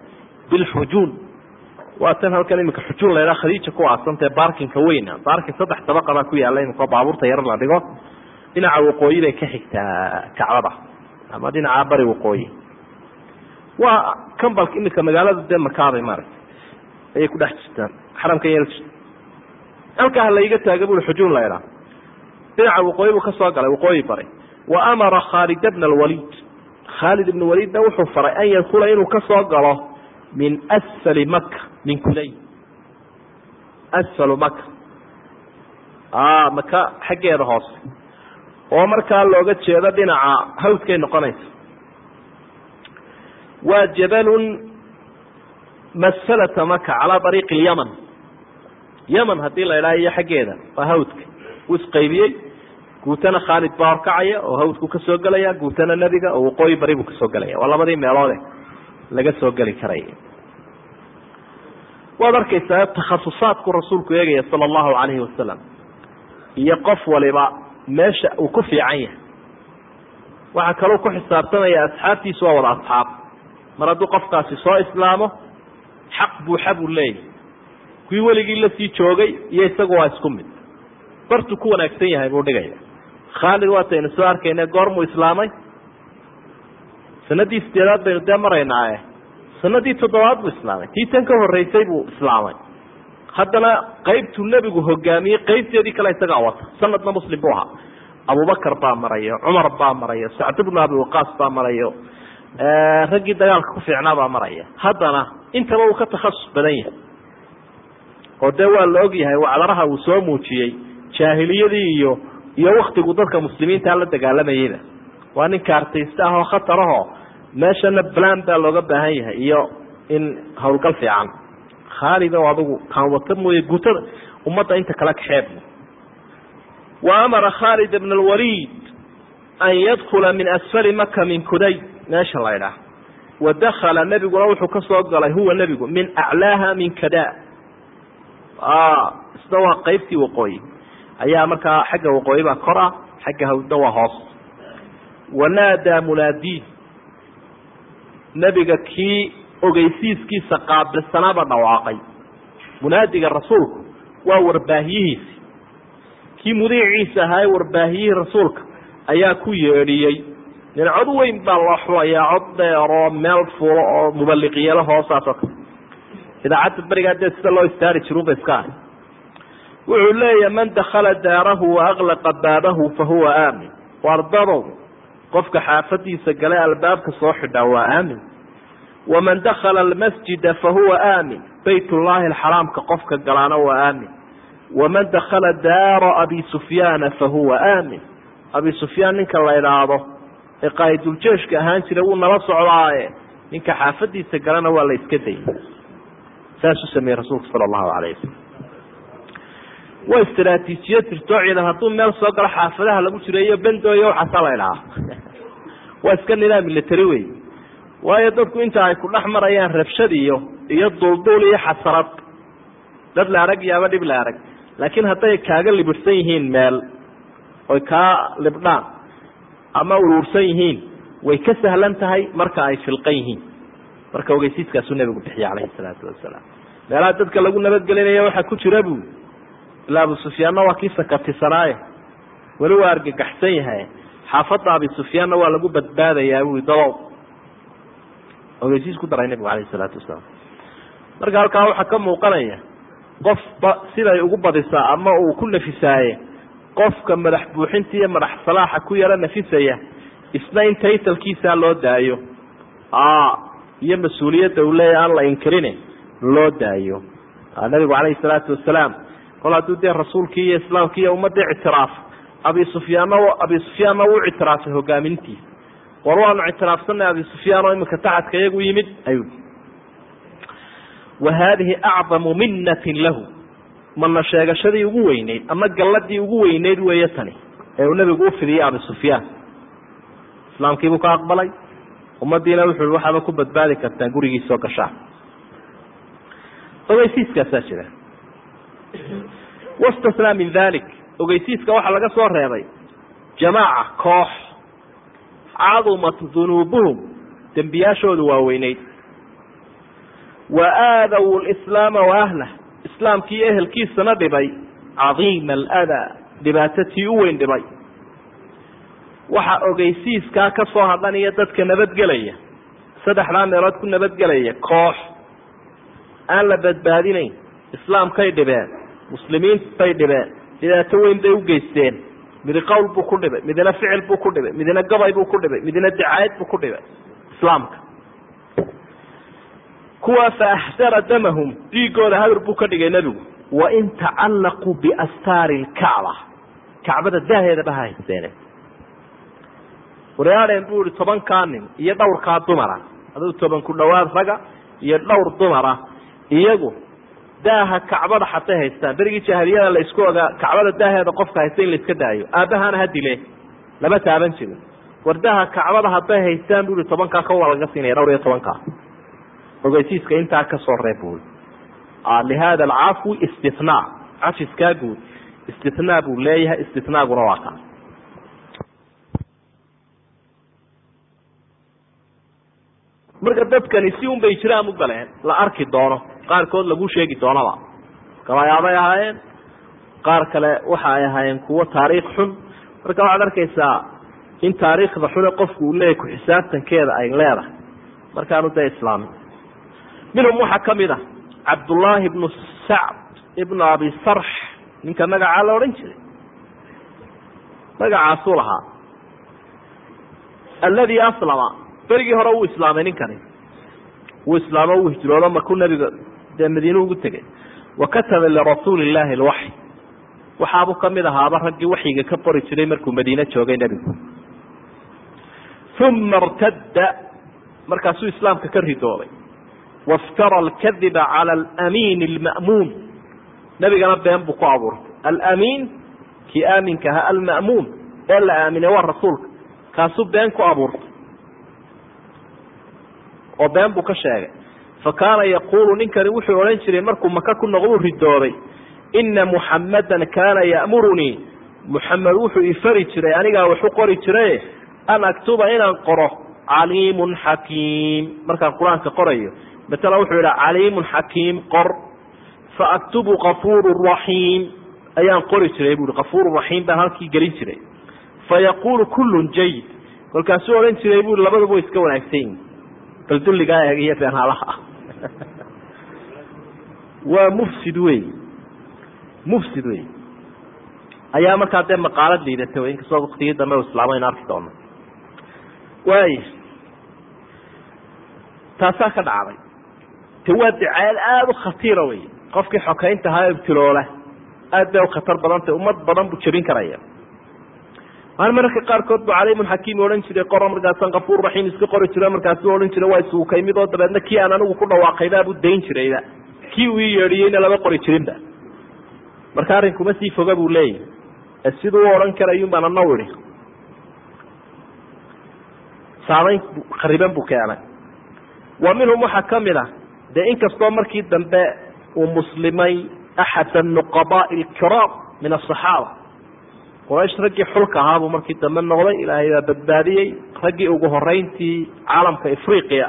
bilxujuun waa tan halkan iminka xujuun laydhaa khadiija ku aasantee baarkinka weyna baarkin saddex dabaqa ku yaalla iminka baabuurta yar la dhigo. Dhinaca waqooyi bay ka xigtaa kacbada. Ama dhinaca bari waqooyi. Waa cambalka iminka magaalada dee makaabay maaragtay. Ayay ku dhex jirtaan. Xaramkan yar halkaa halaiga taaga bui xujuun laydhaa dhinaca waqooyi buu ka galay waqooyi bari wa amara khaalid bna alwaliid khaalid ibna waliidna wuxuu faray an yadkula inuu ka soo galo min asfali maka min kulay asfalu maka maka xaggeeda hoose oo markaa looga jeedo dhinaca hawdkay noqonaysa waa jabalun masalata maka calaa ariiqi lyaman yaman haddii la idhaha iyo xaggeeda waa hawdka. Wuu isqaybiyey guutana khaalid baa horkacaya oo hawdku ka soo gelaya guutana nebiga oo waqooyi bari buu ka soo gelaya waa labadii meeloode laga soo geli karay. Waad arkaysaa takhasusaadku rasuulku eegaya sala allahu calayhi wasalam iyo qof waliba meesha uu ku fiican yahay. Waxaa kaloo ku xisaabtamaya asxaabtiisu waa wada asxaab. Mar hadduu qofkaasi soo islaamo xaq buuxa buu leeyahy kuwii weligii la sii joogay iyo isagu waa isku mid. Bartuu ku wanaagsan yahay buu dhigaya khaalid waataynu soo arkayna goormuu islaamay? Sanadii sideedaad baynu dee maraynaaye. Sanadii toddobaad buu islaamay. Tii tan ka horreysay buu islaamay. Haddana qaybtuu nebigu hogaamiyey qaybteedii kale isagaa wata. Sanadna muslim buu ahaa. Abubakar baa marayo cumar baa marayo sacd bnu abi waqaas baa marayo raggii dagaalka ku fiicnaa baa maraya haddana intaba uu ka takhasus badan yahay. Oo dee waa la og yahay wacdaraha uu soo muujiyey jaahiliyadii iyo iyo waktigu dadka muslimiinta la dagaalamayeyba waa nin kaartaysta ah oo khatarahoo meeshana plan baa looga baahan yahay iyo in hawlgal fiican. Khaalid oo adigu kaan wata mooye guutada ummadda inta kale kaxeeb. Wa amara khaalid bn alwaliid an yadkula min asfali maka min kuday meesha la ydhaah wa dakala nebiguna wuxuu ka galay huwa nebigu min aclaaha min kada isna waa qaybtii waqooyi ayaa markaa xagga waqooyi baa kor ah xagga hawdna waa hoos. Wanaadaa munaadiin nebiga kii ogeysiiskiisa qaabilsanaaba dhawaaqay. Munaadiga rasuulku waa warbaahiyihiisi kii mudiiciisa ahaa ee warbaahiyihii rasuulka ayaa ku yeedhiyey nin cod weyn baa loo xulayaa cod dheeroo meel fuulo oo mubaliqiyalo hoosaas oo kale. Idaacadda berigaa dee sida loo istaari jirunba iska ahay wuxuu leeyahy man dakala daarahu wa aklaqa baabahu fa huwa aamin. Wardadow qofka xaafadiisa gale albaabka soo xidhaa waa aamin. Waman dakala almasjida fa huwa aamin. Baytullaahi alxaraamka qofka galaana waa aamin. Waman dakala daara abi sufyaana fa huwa aamin. Abi sufyaan ninka la idhaahdo ee qaa'iduljeeshka ahaan jira wuu nala socdaaye. Ninka xaafadiisa galana waa la iska dayay. Saasuu sameeyey rasuulku sala allahu alayh wasalam waa istraatiijiyad jirtoo ciidan hadduu meel soo galo xaafadaha lagu jireeyo bendooyo waxaasaa la idhahaa waa iska nidaam military wey waayo dadku inta ay ku dhex marayaan rabshad iyo iyo duulduul iyo xasarad. Dad la arag iyo dhib la arag. Laakiin hadday kaaga libidhsan yihiin meel oy kaa libdhaan ama uruursan yihiin way ka sahlan tahay marka ay filqan yihiin. Marka ogeysiiskaasuu nebigu bixiyey calayhi salaatu wasalaam. Meelaha dadka lagu nabadgelinaya waxaa ku jira buu ila abu sufyaanna waa kii sakatisanaaye. Weli waa argagaxsan yahay. Xaafadda abi sufyaanna waa lagu badbaadayaa bui dabow ogeysiis ku daray nebigu alayhi salaatu wasalaam. Marka halkaa waxaa ka muuqanaya qofba siday ugu badisaa ama uu ku nafisaaye qofka madax buuxinta iyo madax salaaxa ku yaro nafisaya isna in taytalkiisaa loo daayo. Iyo mas'uuliyadda uu leeyahy aan la inkirin loo daayo. Nabigu calayhi salaatu wasalaam kol hadduu dee rasuulkii iyo islaamkii iyo ummadda ictiraaf abi sufyaanna abi sufyaanna wuu ictiraafay hogaamintiisa war waanu ictiraafsanay abi sufyaan oo iminka taxadka iyagu yimid ayuu wa haadihi acdamu minatin lahu. Mana sheegashadii ugu weyneyd ama galladii ugu weyneyd weeye tani ee uu nebigu ufidiyey abi sufyaan. Islaamkiibuu ka aqbalay ummadiina wuxu i waxaaba ku badbaadi kartaa gurigiisoo gashaa. Ogeysiiskaasaa jira wastasnaa min dalik ogeysiiska waxaa laga soo reebay. Jamaaca koox. Cadumat dunuubuhum. Dembiyaashoodu waaweyneyd wa aadaw lislaama wa ahlah. Islaamkii ehelkiisana dhibay. Cadiima aladaa dhibaato tii u weyn dhibay. Waxaa ogeysiiskaa ka soo hadhanaya dadka nabadgelaya. Saddexdaa meelood ku nabadgelaya. Koox. Aan la badbaadinayn. Islaamkay dhibeen muslimiintay dhibeen. Dhibaato weyn bay u geysteen. Midi qowl buu ku dhibay midina ficil buu ku dhibay midina gabay buu ku dhibay midina dicaayad buu ku dhibay. Islaamka. Kuwaa fa axsara damahum dhiigooda hadur buu ka dhigay nebigu. Wain tacallaquu biastaari lkacba kacbada daaheedaba ha haysteene. Waryaadheen buu ihi tobankaa nin iyo dhowrkaa dumara. Aduu toban ku dhawaad raga iyo dhowr dumara. Iyagu daaha kacbada xatay haystaan. Berigii jaahiliyada la isku ogaa kacbada daaheeda qofka haysta in la iska daayo. Aabahana ha dile. Lama taaban jirin war daaha kacbada hadday haystaan bu i tobankaa kawa laga siinaya dhowr iyo tobankaa. Ogeysiiska intaa ka soo reeb bui lihada alcafwi istinaa cafiskaa guud. Istinaa buu leeyahay istinaaguna waa kaa marka dadkani si un bay jiraan u la arki doono qaarkood lagu sheegi doonaba. Gabayaabay ahaayeen qaar kale waxa ay ahaayeen kuwo taariikh xun. Marka waxaad arkaysaa in taariikhda xune qofku uu leeyahy ku-xisaabtankeeda ay leedahay. Markaanu dee islaamin minhum waxaa ka mid a cabdullaahi ibnu sacd ibnu abi sarx ninka magacaa la odhan jiray. Magacaasuu lahaa. Alladii aslama berigii hore wuu islaamay ninkani. Wuu islaamo uu hijroodo markuu nabiga dee madiine ugu tegay. Wa kataba lirasuuli illaahi alwaxy. Waxaabuu ka mid ahaaba raggii waxyiga ka qori jiray markuu madiine joogay nebigu. Uma irtadda markaasuu islaamka ka ridoobay waftara alkadiba cala alamiin alma'muun. Nebigana been buu ku abuurtay. Alamiin kii aaminka ahaa alma'muun. Ee la aaminay waa rasuulka. Kaasuu been ku abuurtay. Oo been buu ka sheegay fa kaana yaquulu ninkani wuxuu odhan jiray markuu maka ku noqduu ridoobay. Ina muxammadan kaana ya'murunii muxamed wuxuu ifari jiray anigaa waxu qori jiray? An aktuba inaan qoro. Caliimun xakiim. Markaan qur'aanka qorayo matala wuxuu yidhaha caliimun xakiim qor. Fa aktubu kafuuru raxiim. Ayaan qori jiray buui kafuuru raxiim baan halkii gelin jiray. Fa yaquulu kullun jayid kolkaasuu odhan jiray bui labaduba way iska wanaagsan yihiin bal iyo beenhalaha ah waa mufsid wey mufsid wey ayaa markaa dee maqaalad liidatay inkastoo waktigii dambe islaamo aynu arki doono. Waaya taasaa ka dhacday. Te waa dicaayad aada u khatiira wey qofkii xokaynta ahaa ibtiloola aad bay u khatar badantay ummad badan buu jebin karaya maalin mararka qaarkood bu caliimun xakiim odhan jiray qoro markaasaan kafuur raxiim iska qori jiro markaasuu odhan jiray waa isuukay midoo dabeedna kii aan anigu ku dhawaaqaybaabu dayn jirayba kii uu ii yeedhiyeyna lama qori jirinba marka arrinkuma sii foga buu leeyahy ee siduu u odhan karayun baan ana idhi. Saamayn khariban buu keenay. Wa minhum waxaa ka mid a dee inkastoo markii dambe uu muslimay axad anuqabaa'i alkiraam min asaxaaba quraysh raggii xulka ahaa buu markii dambe noqday ilaahay baa badbaadiyey. Raggii ugu horeyntii caalamka afriqiya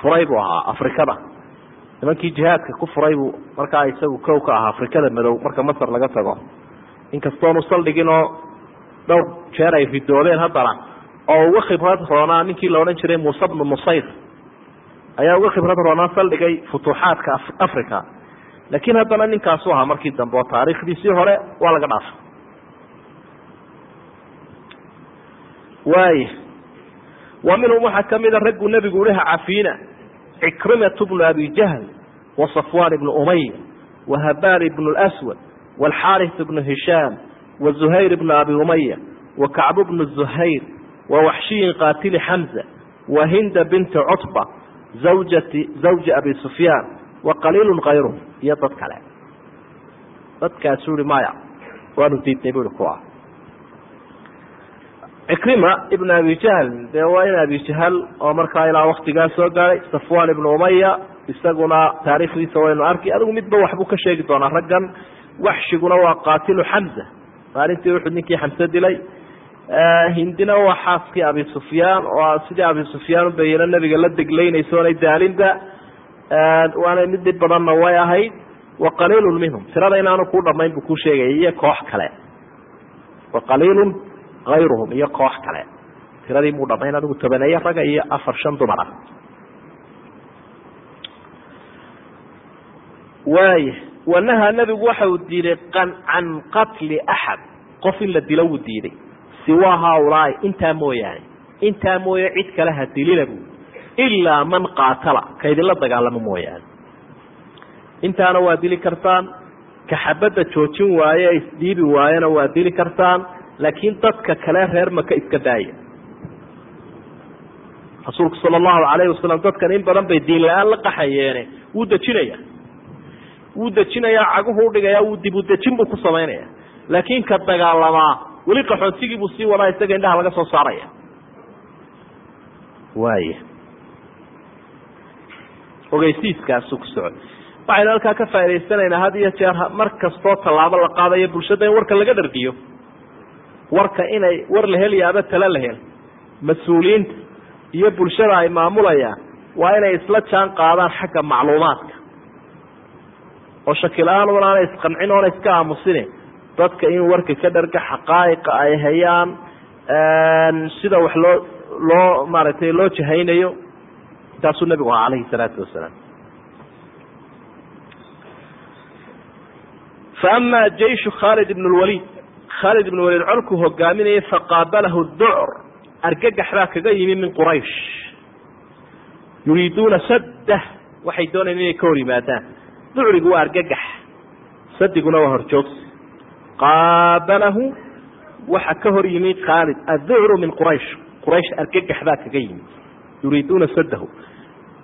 furay buu ahaa afrikada. Nimankii jihaadka ku furay buu markaa isagu kow ka ahaa afrikada madow marka masar laga tago. Inkastoonu saldhigin oo dhowr jeer ay ridoobeen haddana oo uga khibrad roonaa ninkii la odhan jiray muuse bnu nusayr ayaa uga khibrad roonaa saldhigay futuuxaadka africa laakiin haddana ninkaasu ahaa markii dambe oo taariikhdiisii hore waa laga dhaafay waaya wa minhum waxaa kamida ragguu nebigu uhi cafiina cikrimatu bnu abi jahl wa safwan ibnu umaya wa habaar ibnu lswad walxaaris ibnu hishaam wa zuhayr ibnu abi umaya wa kacbu bnu zuhayr wa waxshiyin qaatili xamza wa hinda binti cutba zawjati zawji abi sufyaan wa qaliilu kayruh iyo dad kale. Dadkaasuu ihi maya waanu diidnay bui kuwa cikrima ibn abi jahl dee waa in abi jahal oo markaa ilaa waktigaa soo gaaray safwan ibnu umaya isaguna taariikhdiisa waynu arki adigu midba waxbuu ka sheegi doonaa raggan. Waxshiguna waa qaatilu xamza maalintii uxud ninkii xamse dilay. Hindina waa xaaskii abi sufyaan oo sidii abi sufyaan ubayino nabiga la deglaynayso onay daalinba. Waana mid dhib badanna way ahayd. Wa qaliilun minhum. Tirada inaanu kuu dhamayn buu kuu sheegaya iyo koox kale. Wa qaliilun ayruhum iyo koox kale tiradii muu dhamayn adigu tobaneeye raga iyo afar shan dumar ah waaya wanahaa nebigu waxa uu diiday can qatli axad qof in la dilo wuu diiday siwa haaulaai intaa mooyaane intaa mooye cid kale ha dilina bu ilaa man qaatala ka idinla dagaalamo mooyaane intaana waa dili kartaan ka xabadda joojin waaye isdhiibi waayena waa dili kartaan laakiin dadka kale reer maka iska daaya rasuulku sala allahu calayhi wasalam dadkan in badan bay diin la'aan la qaxayeene. Wuu dejinaya wuu dejinayaa caguhu udhigaya wuu dib u dejin buu ku samaynaya laakiin ka dagaalamaa weli qaxoontigii buu sii wadaa isaga indhaha laga soo saaraya. Waaya ogeysiiskaasu ku socod waxaynu halkaa ka faa'idaysanaynaa had iyo jeer mar kastoo tallaabo la qaadayo bulshada in warka laga dhargiyo warka inay war la heliyaaba tala la hel mas'uuliyiinta iyo bulshada ay maamulayaan waa inay isla jaan qaadaan xagga macluumaadka. Oo shakila-aan unaana isqancin oona iska aamusine dadka in warka ka dharga xaqaa'iqa ay hayaan sida wax loo loo maaragtay loo jahaynayo taasuu nabigu ahaa calayhi salaatu wasalaam. Fa ama jayshu khaalid ibn lwaliid khaalid ibn waliid colkuu hogaaminayay faqaabalahu ducr. Argagax baa kaga yimi min quraysh. Yuriiduuna saddah waxay doonayaan inay ka hor yimaadaan. Ducrigu waa argagax. Sadiguna waa horjoogsi. Qaabalahu waxa ka hor yimi khaalid adducru min quraysh. Quraysh argagax baa kaga yimi yuriiduuna saddahu.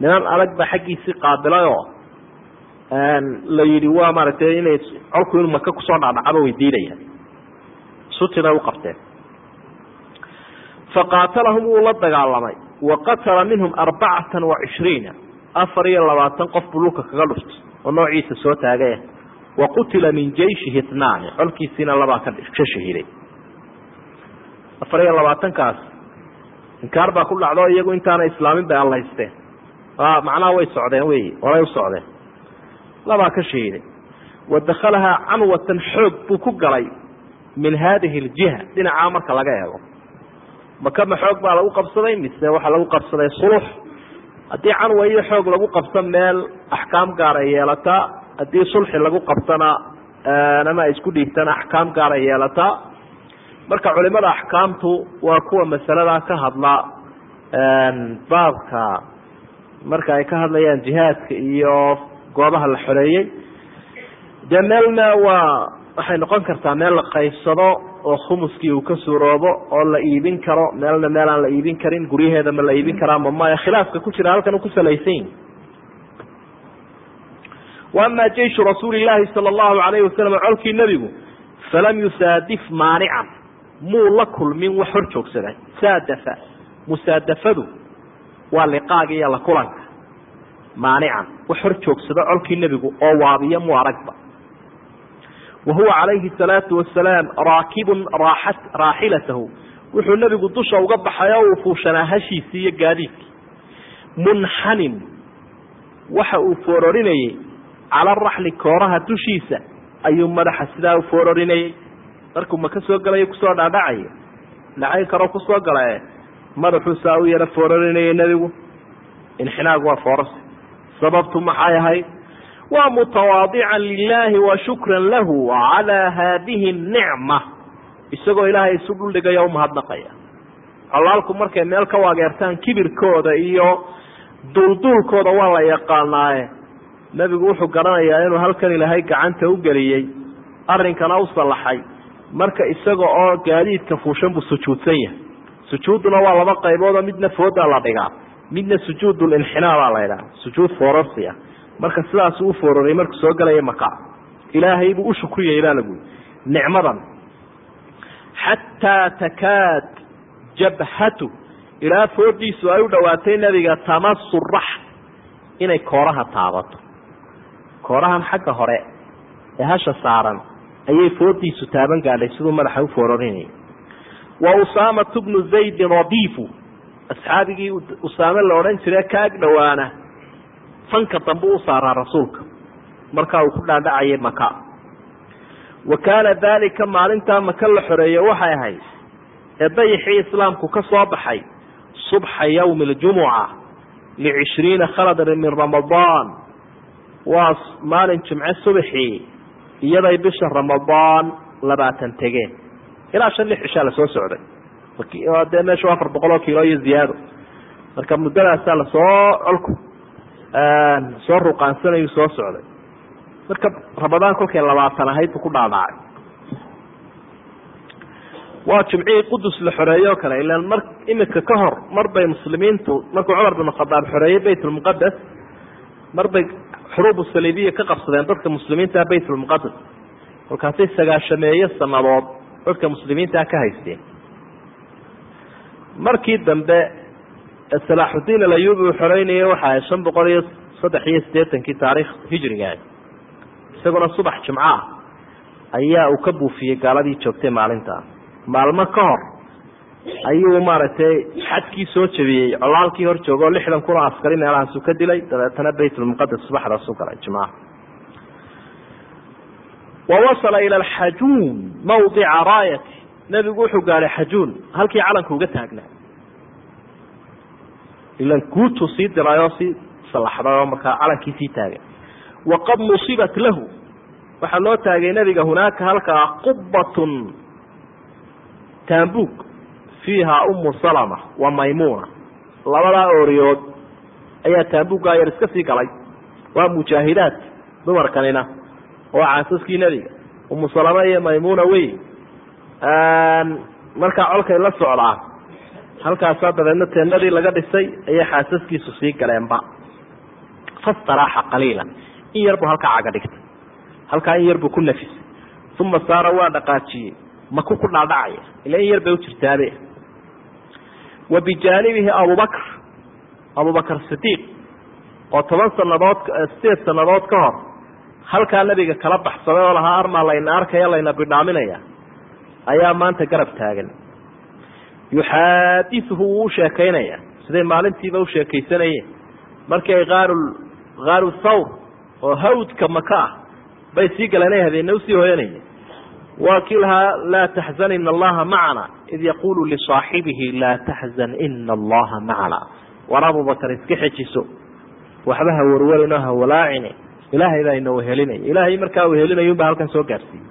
Niman adag baa xaggiisii qaabilayoo la yidhi waa maaragtay inay colku inuu maka ku soo dhacdhacaba way sutina u qabteen. Faqaatalahum wuu la dagaalamay. Wa qatala minhum arbacatan wa cishriina afar iyo labaatan qof buu dhulka kaga dhuftay oo noociisa soo taagay. Wa qutila min jeyshihi itnaani colkiisiina labaa ka shahiiday afar iyo labaatankaas inkaar baa ku dhacdo iyagu intaana islaamin bay allaysteen macnaha way socdeen wey horay u socdeen. Labaa ka shahiiday wa dakhalahaa canwatan xoog buu ku galay min haadihi aljiha dhinacaa marka laga eego maka ma xoog baa lagu qabsaday mise waxaa lagu qabsaday sulux? Haddii canwa iyo xoog lagu qabto meel axkaam gaar ay yeelataa haddii sulxi lagu qabtona ama ay isku dhiibtana axkaam gaar ay yeelataa marka culimada axkaamtu waa kuwa masaladaa ka hadla baabka. Marka ay ka hadlayaan jihaadka iyo goobaha la xoreeyey. Dee meelna waa waxay noqon kartaa meel la qaybsado oo khumuskii uu ka suuroobo oo la iibin karo meelna meel aan la iibin karin guryaheeda ma la iibin karaa ma maya khilaafka ku jira halkan u ku salaysan wa ama jeyshu rasuuli llaahi sala allahu alayhi wasalam colkii nebigu falam yusaadif maanican muu la kulmin wax hor joogsaday. Saadafa musaadafadu waa liqaaga iyo la kulanka. Maanican wax hor joogsado colkii nebigu oo waabiyo mu aragba wa huwa calayhi salaatu wasalaam raakibun raaxilatahu wuxuu nebigu dusha uga baxay oo uu fuushanaa hashiisii iyo gaadiidkii munxanin waxa uu foororinayey cala raxli kooraha dushiisa ayuu madaxa sidaa u foororinayey markuu maka soo galayo ku soo dhaadhacayo dhacay karo ku soo galae madaxuu saa u yaro foororinayay nebigu inxinaagu waa foorasi sababtu maxay ahayd waa mutawaadican lilaahi wa shukran lahu calaa haadihi nicma isagoo ilaahay isu dhuldhigaya umahadnaqaya colaalku markay meel ka waageertaan kibirkooda iyo duulduulkooda waa la yaqaanaaye nebigu wuxuu garanayaa inuu halkan ilaahay gacanta u geliyey arrinkana u sallaxay marka isaga oo gaadiidka fuushan buu sujuudsan yahay sujuudduna waa laba qayboodoo midna foodaa la dhigaa midna sujuudulinxinaa baa la ydhaha sujuud foorarsi ah marka sidaasuu u foororiyay markuu soo galaya maka ilaahay buu u shukriyay baa lagu nicmadan xataa takaad jabhatu. Ilaa foodiisu ay u dhowaatay nebiga tamasu rax inay kooraha taabato. Koorahan xagga hore ee hasha saaran ayay foodiisu taaban gaadhay siduu madaxa u foororinayay wa usaamatu bnu zaydin radiifu asxaabigii usaame la odhan jire ka ag dhowaana fanka dambe u saaraa rasuulka. Markaa uu ku dhaadhacayay maka wa kaana daalika maalintaa maka la xoreeye waxay ahayd. Ee dayixii islaamku ka soo baxay subxa yawmi aljumuca licishriina khaladrin min ramadaan. Waa maalin jimce subaxii iyaday bisha ramadaan labaatan tegeen ilaa shan lix cishaa la soo socday. Dee meeshu afar boqol oo kiilo iyo ziyaado. Marka muddadaasaa la soo colku soo ruqaansanayu soo socday. Marka ramadaan kolkay labaatan ahayd buu ku dhaadhacay. Waa jimcihii qudus la xoreeye o kale ilaan mar imika ka hor mar bay muslimiintu markuu cumar bin khadaab xoreeyey bayt lmuqadas mar bay xuruubu saliibiya ka qabsadeen dadka muslimiintaa bayt lmuqadas kolkaasay sagaashameeye sanadood dadka muslimiintaa ka haysteen. Markii dambe salaaxudiin alayubi uu xoreynayay waxa ahay shan boqol iyo saddex iyo siddeetankii taariikh hijriga isaguna subax jimco ah ayaa uu ka buufiyey gaaladii joogtay maalintaa maalmo ka hor ayuu maaragtay xadkii soo jebiyey colaalkii hor jooga oo lixdan kun oo askari meelahaasu ka dilay dabeetana baytulmuqadas subaxdaasu galay jimcaha wa wasala ila alxajuun mawdica raayati. Nebigu wuxuu gaadhay xajuun halkii calanka uga taagnaa ilan guutuu sii dirayoo sii sallaxday oo markaa calankii sii taagay. Waqad nusibat lahu. Waxaa loo taagay nebiga hunaaka halkaa qubatun taambuug fiiha umu salama wa maymuuna. Labadaa ooriyood ayaa taambuuggaa yar iska sii galay. Waa mujaahidaad dumarkanina oo caasaskii nebiga. Umu salama iyo maymuuna wey markaa colkay la socdaa halkaasaa dabeedna teendadii laga dhisay ayay xaasaskiisu sii galeenba. Fastaraaxa qaliilan in yar buu halkaa caga dhigtay. Halkaa in yar buu ku nafisay uma saara waa dhaqaajiyey. Maku ku dhaadhacaya ila in yar bay u jirtaabe wa bijaanibihi abubakr abubakr sidiiq oo toban sanadood sideed sanadood ka hor halkaa nebiga kala baxsaday oo lahaa armaa layna arkaya layna bidhaaminaya ayaa maanta garab taagan yuxaadisuhu wuu u sheekaynaya. Siday maalintiiba u sheekaysanayeen markii ay thawr oo hawdka maka ah bay sii galeen habeenne u sii hoyanayeen waa laa taxzan ina allaha macana id yaqulu lisaaxibihi laa taxzan ina allaha macana war abubakar iska xejiso. Waxba ha warwarinoo ha walaacine. Ilaahay baa ina wehelinaya. Ilaahay markaa wehelinaya un baa halkan soo gaarsiiyey.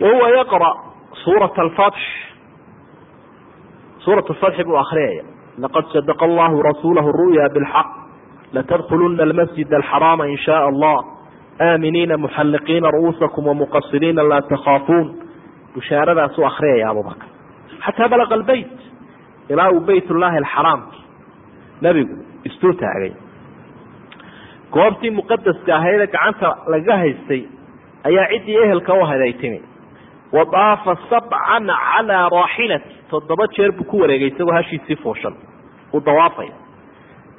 Wa huwa yaqra suurat alfatx suurat alfatxi buu akriyaya laqad sadaqa allahu rasuulahu ru'ya bilxaq latadkuluna almasjid alxaraama in shaء allah. Aaminiina muxalliqiina ru'uusakum wamuqasiriina laa takhaafuun. Bushaaradaasuu akriyaya abubakr xataa balaqa albeyt ilaa uu beyt llahi alxaraamki nebigu isdul taagay. Goobtii muqadaska ahaydee gacanta lagaga haystay ayaa ciddii ehelka u ahayd ay timi wa daafa sabcan calaa raaxilati toddoba jeer buu ku wareegay isagoo hashiisii fuushan uu dawaafaya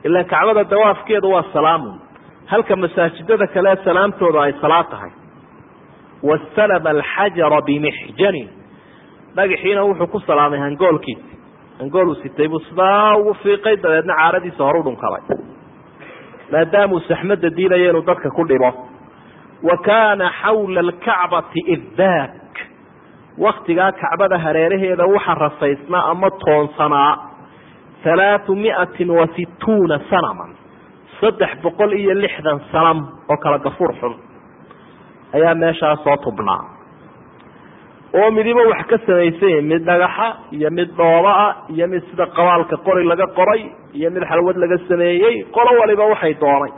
ilaa kacbada dawaafkeedu waa salaamun halka masaajidada kale salaamtooda ay salaad tahay wasalama alxajara bimixjanin dhagaxiina wuxuu ku salaamay hangoolkiisi hangool uu sitay buu sidaa ugu fiiqay dabeedna caaradiisa horu dhunkaday maadaamuu saxmada diidaya inuu dadka ku dhibo wa kaana xawla alkacbati iddaak waktigaa kacbada hareeraheeda waxa rasaysnaa ama toonsanaa halaatu miatin wa situuna sanaman saddex boqol iyo lixdan sanam oo kala gafuur xun ayaa meeshaa soo tubnaa. Oo midibo wax ka samaysay mid dhagaxa iyo mid dhooba-a iyo mid sida qabaalka qori laga qoray iyo mid xalwad laga sameeyey qolo waliba waxay doonay.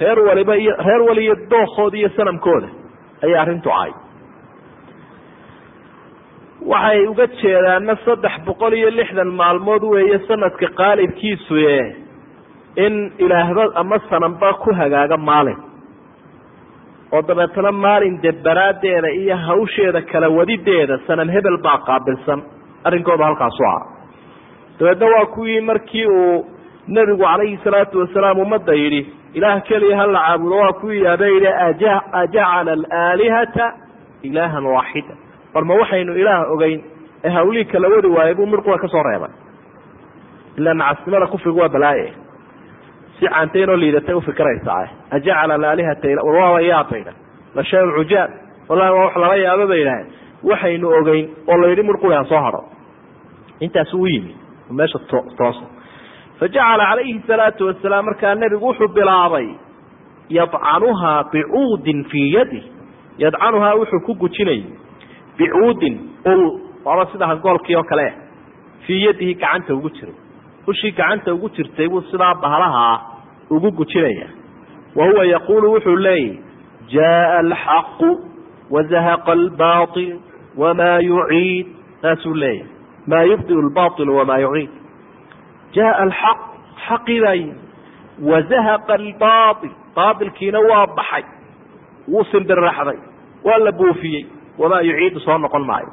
Reer waliba iyo reer waliyo dookooda iyo sanamkooda ayay arrintu ahay waxay uga jeedaana saddex boqol iyo lixdan maalmood weeye sanadka qaalibkiisuye in ilaahba ama sanamba ku hagaaga maalin. Oo dabeetana maalin debaraaddeeda iyo hawsheeda kala wadideeda sanam hebel baa qaabilsan. Arrinkooda halkaasu ah dabeedna waa kuwii markii uu nebigu calayhi salaatu wasalaam ummadda yidhi ilaah keliya ha la caabudo. Waa kuwii yaaba yidhi ajacala alaalihata ilaahan waaxida bal ma waxaynu ilaah ogeyn ee hawlihii kala wadi waayay buu mirqura ka reebay. Ilaa nacasnimada kufrigu waa balaaye. Si caantaynoo liidatay ufikiraysaa ajacala alaalihata waaba yaabayna la shay-un cujaab wallahi waa wax lala yaabo bay idhaaheen waxaynu ogeyn oo la yidhi mirquri ha soo hadho intaas u yimi meesha toosa fajacala calayhi salaatu wasalaam markaa nebigu wuxuu bilaabay yadcanuhaa bicuudin fii yadi yadcanuhaa wuxuu ku gujinayay bicuudin ul waaba sida hangoolkii oo kale fii yadihi gacanta ugu jiray ushii gacanta ugu jirtay buu sidaa bahalahaa ugu gujinaya wa huwa yaquulu wuxuu leeyahy jaءa alxaqu wazahaqa albaail wamaa yuciid saasuu leeyahy maa yubdiu lbaailu wamaa yuciid jaءa alxaq xaqii baa yimi wazahaqa albaail baailkiina waa baxay wuu simbirraxday waa la buufiyey wamaa yuciidu soo noqon maayo.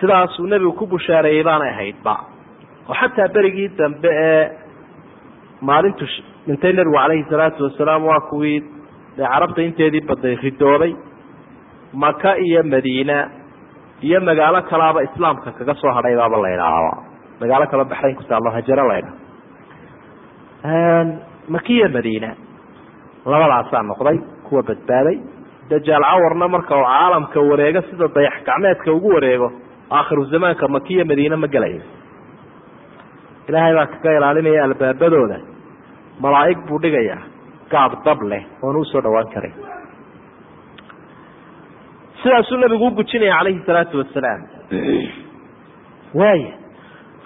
Sidaasuu nebigu ku bushaareeyey baanay ahaydba. Oo xataa berigii dambe ee maalintu dhintay nebigu calayhi salaatu wasalaam waa kuwii dee carabta inteedii baday ridooday maka iyo madiina iyo magaalo kalaaba islaamka kaga soo hadhay baaba la idhaahda magaalo kaloo baxrayn ku taallo hajaro la ydhaha maka iyo madiina labadaasaa noqday kuwa badbaaday dajaal cawarna marka uu caalamka wareego sida dayax gacmeedka ugu wareego aakhiru zamaanka makiya madiine ma gelayo ilaahay baa kaga ilaalinaya albaabadooda. Malaa'ig buu dhigayaa gaab dab leh oona u soo dhawaan karay sidaasuu nabigu u gujinaya calayhi salaatu wasalaam waaya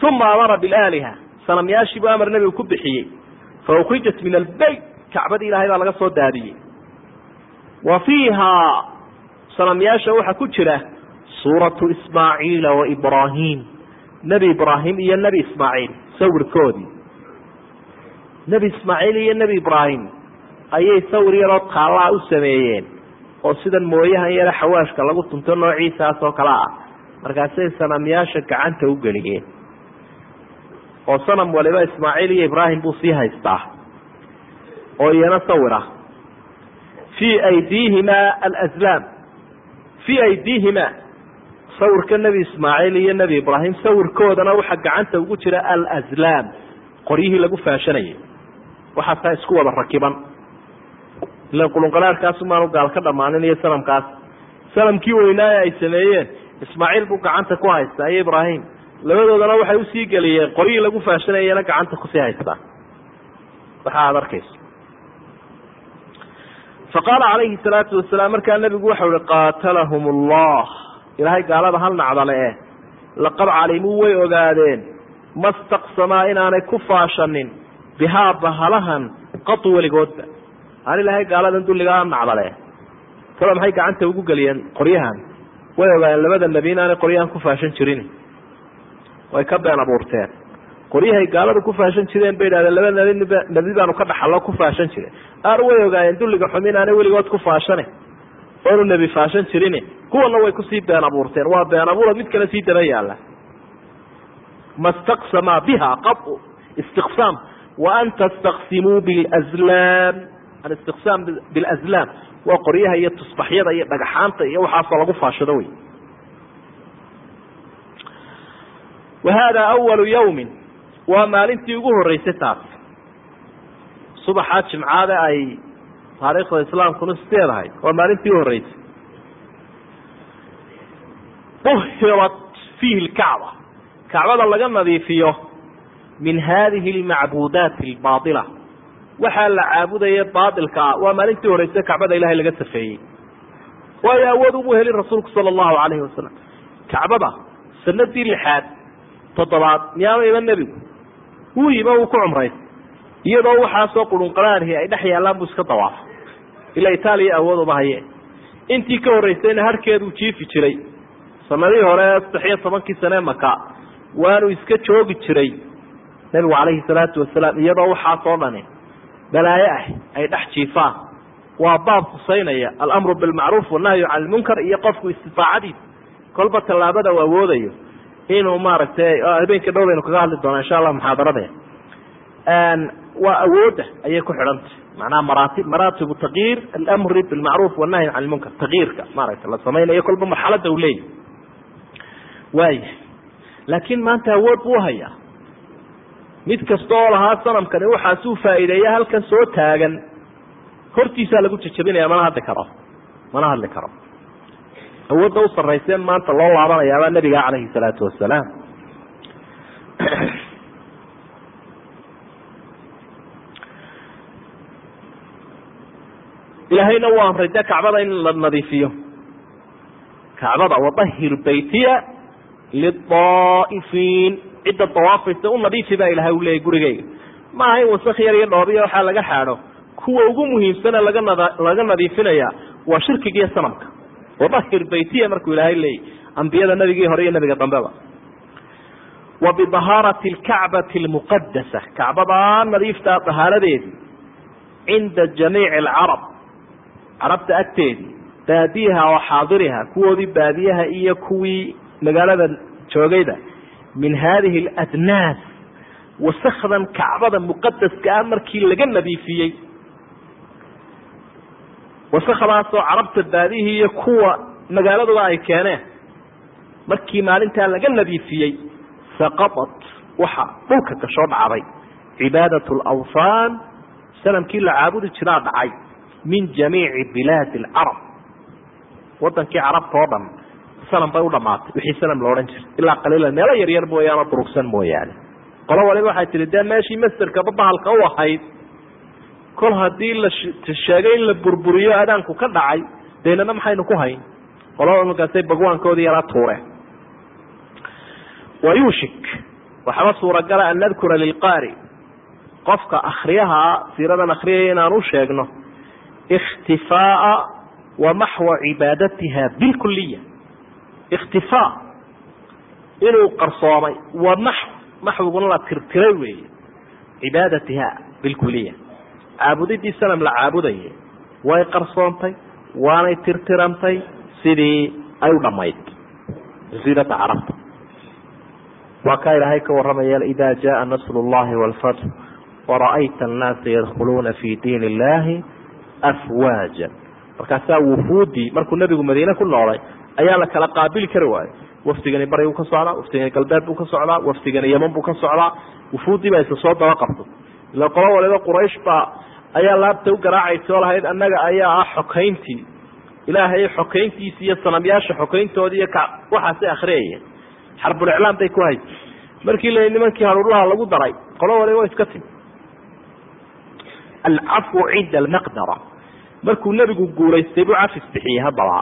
uma amara bilaaliha sanamyaashii buu amar nebigu ku bixiyey fa ukrijat min albeyt kacbadii ilaahay baa laga soo daadiyey wa fiihaa sanamyaasha waxaa ku jira suuratu ismaaciila wa ibraahim nebi ibraahim iyo nebi ismaaciil sawirkoodii. Nebi ismaaciil iyo nebi ibraahim ayay sawir yaroo taallaa u sameeyeen oo sidan mooyahan yare xawaashka lagu tunto noociisaas oo kale ah. Markaasay sanamyaasha gacanta u geliyeen oo sanam waliba ismaaciil iyo ibraahim buu sii haystaa. Oo iyana sawira fii aydiihimaa alslaam fii aydiihimaa sawirka nebi ismaaciil iyo nebi ibraahim sawirkoodana waxaa gacanta ugu jira alslaam qoryihii lagu faashanayay waxaasaa isku wada rakiban ila qulunqalaarkaas maanu gaal ka dhammaanin iyo sanamkaas sanamkii weynaaye ay sameeyeen ismaaciil buu gacanta ku haystaa iyo ibraahim labadoodana waxay u sii geliyeen qoryihii lagu faashanayana gacanta ku sii haystaa waxa aad arkayso faqaala calayhi salaatu wasalaam markaa nebigu waxau ihi qaatalahum allah ilaahay gaalada hal nacdale eh. Laqad calimuu way ogaadeen. Ma staqsamaa inaanay ku faashanin. Bihaa bahalahan qatu weligoodba aan ilaahay gaaladan dulligaa nacdale talo maxay gacanta ugu geliyeen qoryahan? Way ogaadeen labada nebi inaanay qoryahan ku faashan jirin. Way ka been abuurteen. Qoryahay gaaladu ku faashan jireen bay idhahdeen laba nebi baanu ka dhaxalo ku faashan jire aar way ogaayeen dulliga xumi inaanay weligood ku faashane. Oonu nebi faashan jirin kuwana way ku sii been abuurteen. Waa been abuura mid kale sii daba yaalla. Ma staqsamaa biha qau istiqsaam. Wa an tastaqsimuu bilslaam alistiqsaam bilazlaam. Waa qoryaha iyo tusbaxyada iyo dhagaxaanta iyo waxaasoo lagu faashado wey wa hada awalu yawmin. Waa maalintii ugu horeysay taas subaxaa jimcaade ay taariikhda islaamkuna sideedahay waa maalintii u horeysay uhirat fiihi lkacba kacbada laga nadiifiyo min hadihi almacbuudaati albaaila waxaa la caabudaya baailka ah waa maalintii horeyse kacbada ilahay laga safeeyey. Waayo awood umu helin rasuulku sala allahu calayhi wasalam kacbada sanadii lixaad toddobaad miyaama iman nebigu? Wuu yima wuu ku cumray iyadoo waxaasoo qurunqaraarhi ay dhex yaallaan buu iska dawaafo. Ila itaaliya awood uma haye. Intii ka horreysayna harhkeeduu jiifi jiray. Sanadihii hore saddex iyo tobankii sane maka waanu iska joogi jiray. Nebigu calayhi salaatu wasalaam iyadoo waxaasoo dhani balaayo ah ay dhex jiifaan. Waa baab husaynaya alamru bilmacruuf wanahyu can ilmunkar iyo qofku istiaacadiisa kolba tallaabada uu awoodayo inuu maaragtay habeenka dhow baynu kaga hadli doonaa insha allah muxaadarade waa awoodda ayay ku xidhantay. Macnaha maraatib maraatibu takyiir alamri bilmacruuf wanahyi can lmunkar takyiirka maaragta la samaynayo kolba marxaladda uu leeyahy waaya laakiin maanta awood buu hayaa. Mid kasta oo lahaa sanamkani waxaasuu faa'iideeya halkan soo taagan. Hortiisaa lagu jajabinaya mana hadli karo. Mana hadli karo. Awoodda u sarrayseen maanta loo laabanayaabaa nabiga calayhi salaatu wasalaam ilaahayna uu amray dee kacbada in la nadiifiyo. Kacbada wadahir baytiya lidaa'ifiin cidda dawaafaysa u nadiifi baa ilahay u leeyay gurigeyga maaha in wasak yar iyo dhoobiya waxaa laga xaadho. Kuwa ugu muhiimsane laga laga nadiifinaya waa shirkiga iyo sanamka. Wadahir baytiya markuu ilaahay leeyay ambiyada nabigii hore iyo nabiga dambeba. Wa bidahaarati alkacbati almuqadasa kacbadaa nadiiftaa dahaaradeedii cinda jamiici alcarab carabta agteedii baadiyaha oo xaadiriha kuwoodii baadiyaha iyo kuwii magaalada joogayda min haadihi aladnaas wasakdan kacbada muqadaska ah markii laga nadiifiyey. Wasakdaasoo carabta baadiyihii iyo kuwa magaaladuba ay keeneen markii maalintaa laga nadiifiyey saqadat waxa dhulka kashoo dhacday cibaadat alawthaan sanamkii la caabudi jiraa dhacay min jamiici bilaadi alcarab wadankii carabta oo dhan sanam bay u dhamaatay wixii sanam la odhan jiray. Ilaa qaliila meelo yaryar mooyaane oo durugsan mooyaane. Qolo waliba waxay tihi dee meeshii masderkaba bahalka u ahayd? Kol haddii la sheegay in la burburiyo adaanku ka dhacay deynana maxaynu ku hayn? Qolada markaasay bagwaankoodii yaraa tuureen wa yuushik waxaba suuragala an nadkura lilqaari. Qofka akriyaha siiradan akriyaya inaan u sheegno ikhtifaa'a wa maxwa cibaadatiha bilkuliya ikhtifaa inuu qarsoomay wa maxw maxwiguna la tirtiray weeye cibaadatiha bilkuliya caabudidii sanam la caabudayay way qarsoontay waanay tirtirantay sidii ay u dhammayd jasiirada carabta waa kaa ilaahay ka warramaya ida jaءa nasr اllahi wاlfatx wara'ayta annaasa yadkhuluuna fi diin illahi afwaaja markaasaa wufuudii markuu nebigu madiine ku noolay ayaa la kala qaabili kari waayo wafdigani bari buu ka socdaa wafdigani galbeed buu ka socdaa wafdigani yeman buu ka socdaa wufuuddii baa isa soo daba qabto ila qolo waliba quraysh baa ayaa laabta u garaacaysa oo lahayd annaga ayaa ah xokayntii ilaahay xokayntiisi iyo sanamyaasha xokayntoodii iyo waxaasay akriyayeen xarbuliclaam bay ku haysa markii la nimankii haruurlaha lagu daray qolo waliba iska timi alcafwu cinda almaqdara markuu nebigu guulaystay buu cafis bixiyey haddaba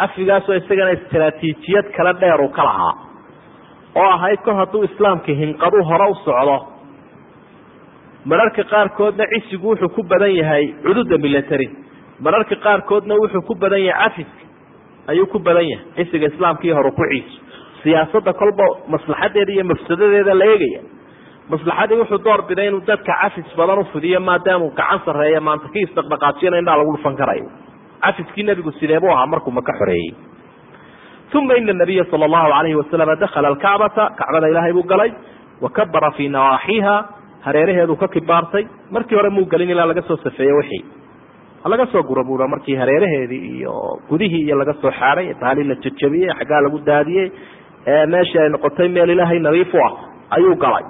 cafigaasoo isagana istraatiijiyad kala dheer uu ka lahaa oo ahayd kol hadduu islaamka hinqadu hore u socdo mararka qaarkoodna cisigu wuxuu ku badan yahay cududa military mararka qaarkoodna wuxuu ku badan yahay cafiska ayuu ku badan yahay cisiga islaamkii hore ku ciiso siyaasadda kolba maslaxadeeda iyo mafsadadeeda la eegaya maslaxadii wuxuu door biday inuu dadka cafis badan ufidiyo maadaamuu gacan sareeya maanta ki isdhaqdhaqaajiyana indhaa lagu dhufan karayo. Cafiskii nebigu sidee buu ahaa markuu maka xoreeyey. Uma ina nabiya sala allahu alayhi wasalama dakhala alkacbata kacbada ilaahay buu galay wa kabara fii nawaaxiiha hareeraheedu ka kibaartay. Markii hore muu gelin ilaa laga soo safeeye wixii. Laga soo gura buua markii hareeraheedii iyo gudihii iyo laga soo xaaday baali la jajabiyey xaggaa lagu daadiyey meeshii ay noqotay meel ilaahay nadiif u ah ayuu galay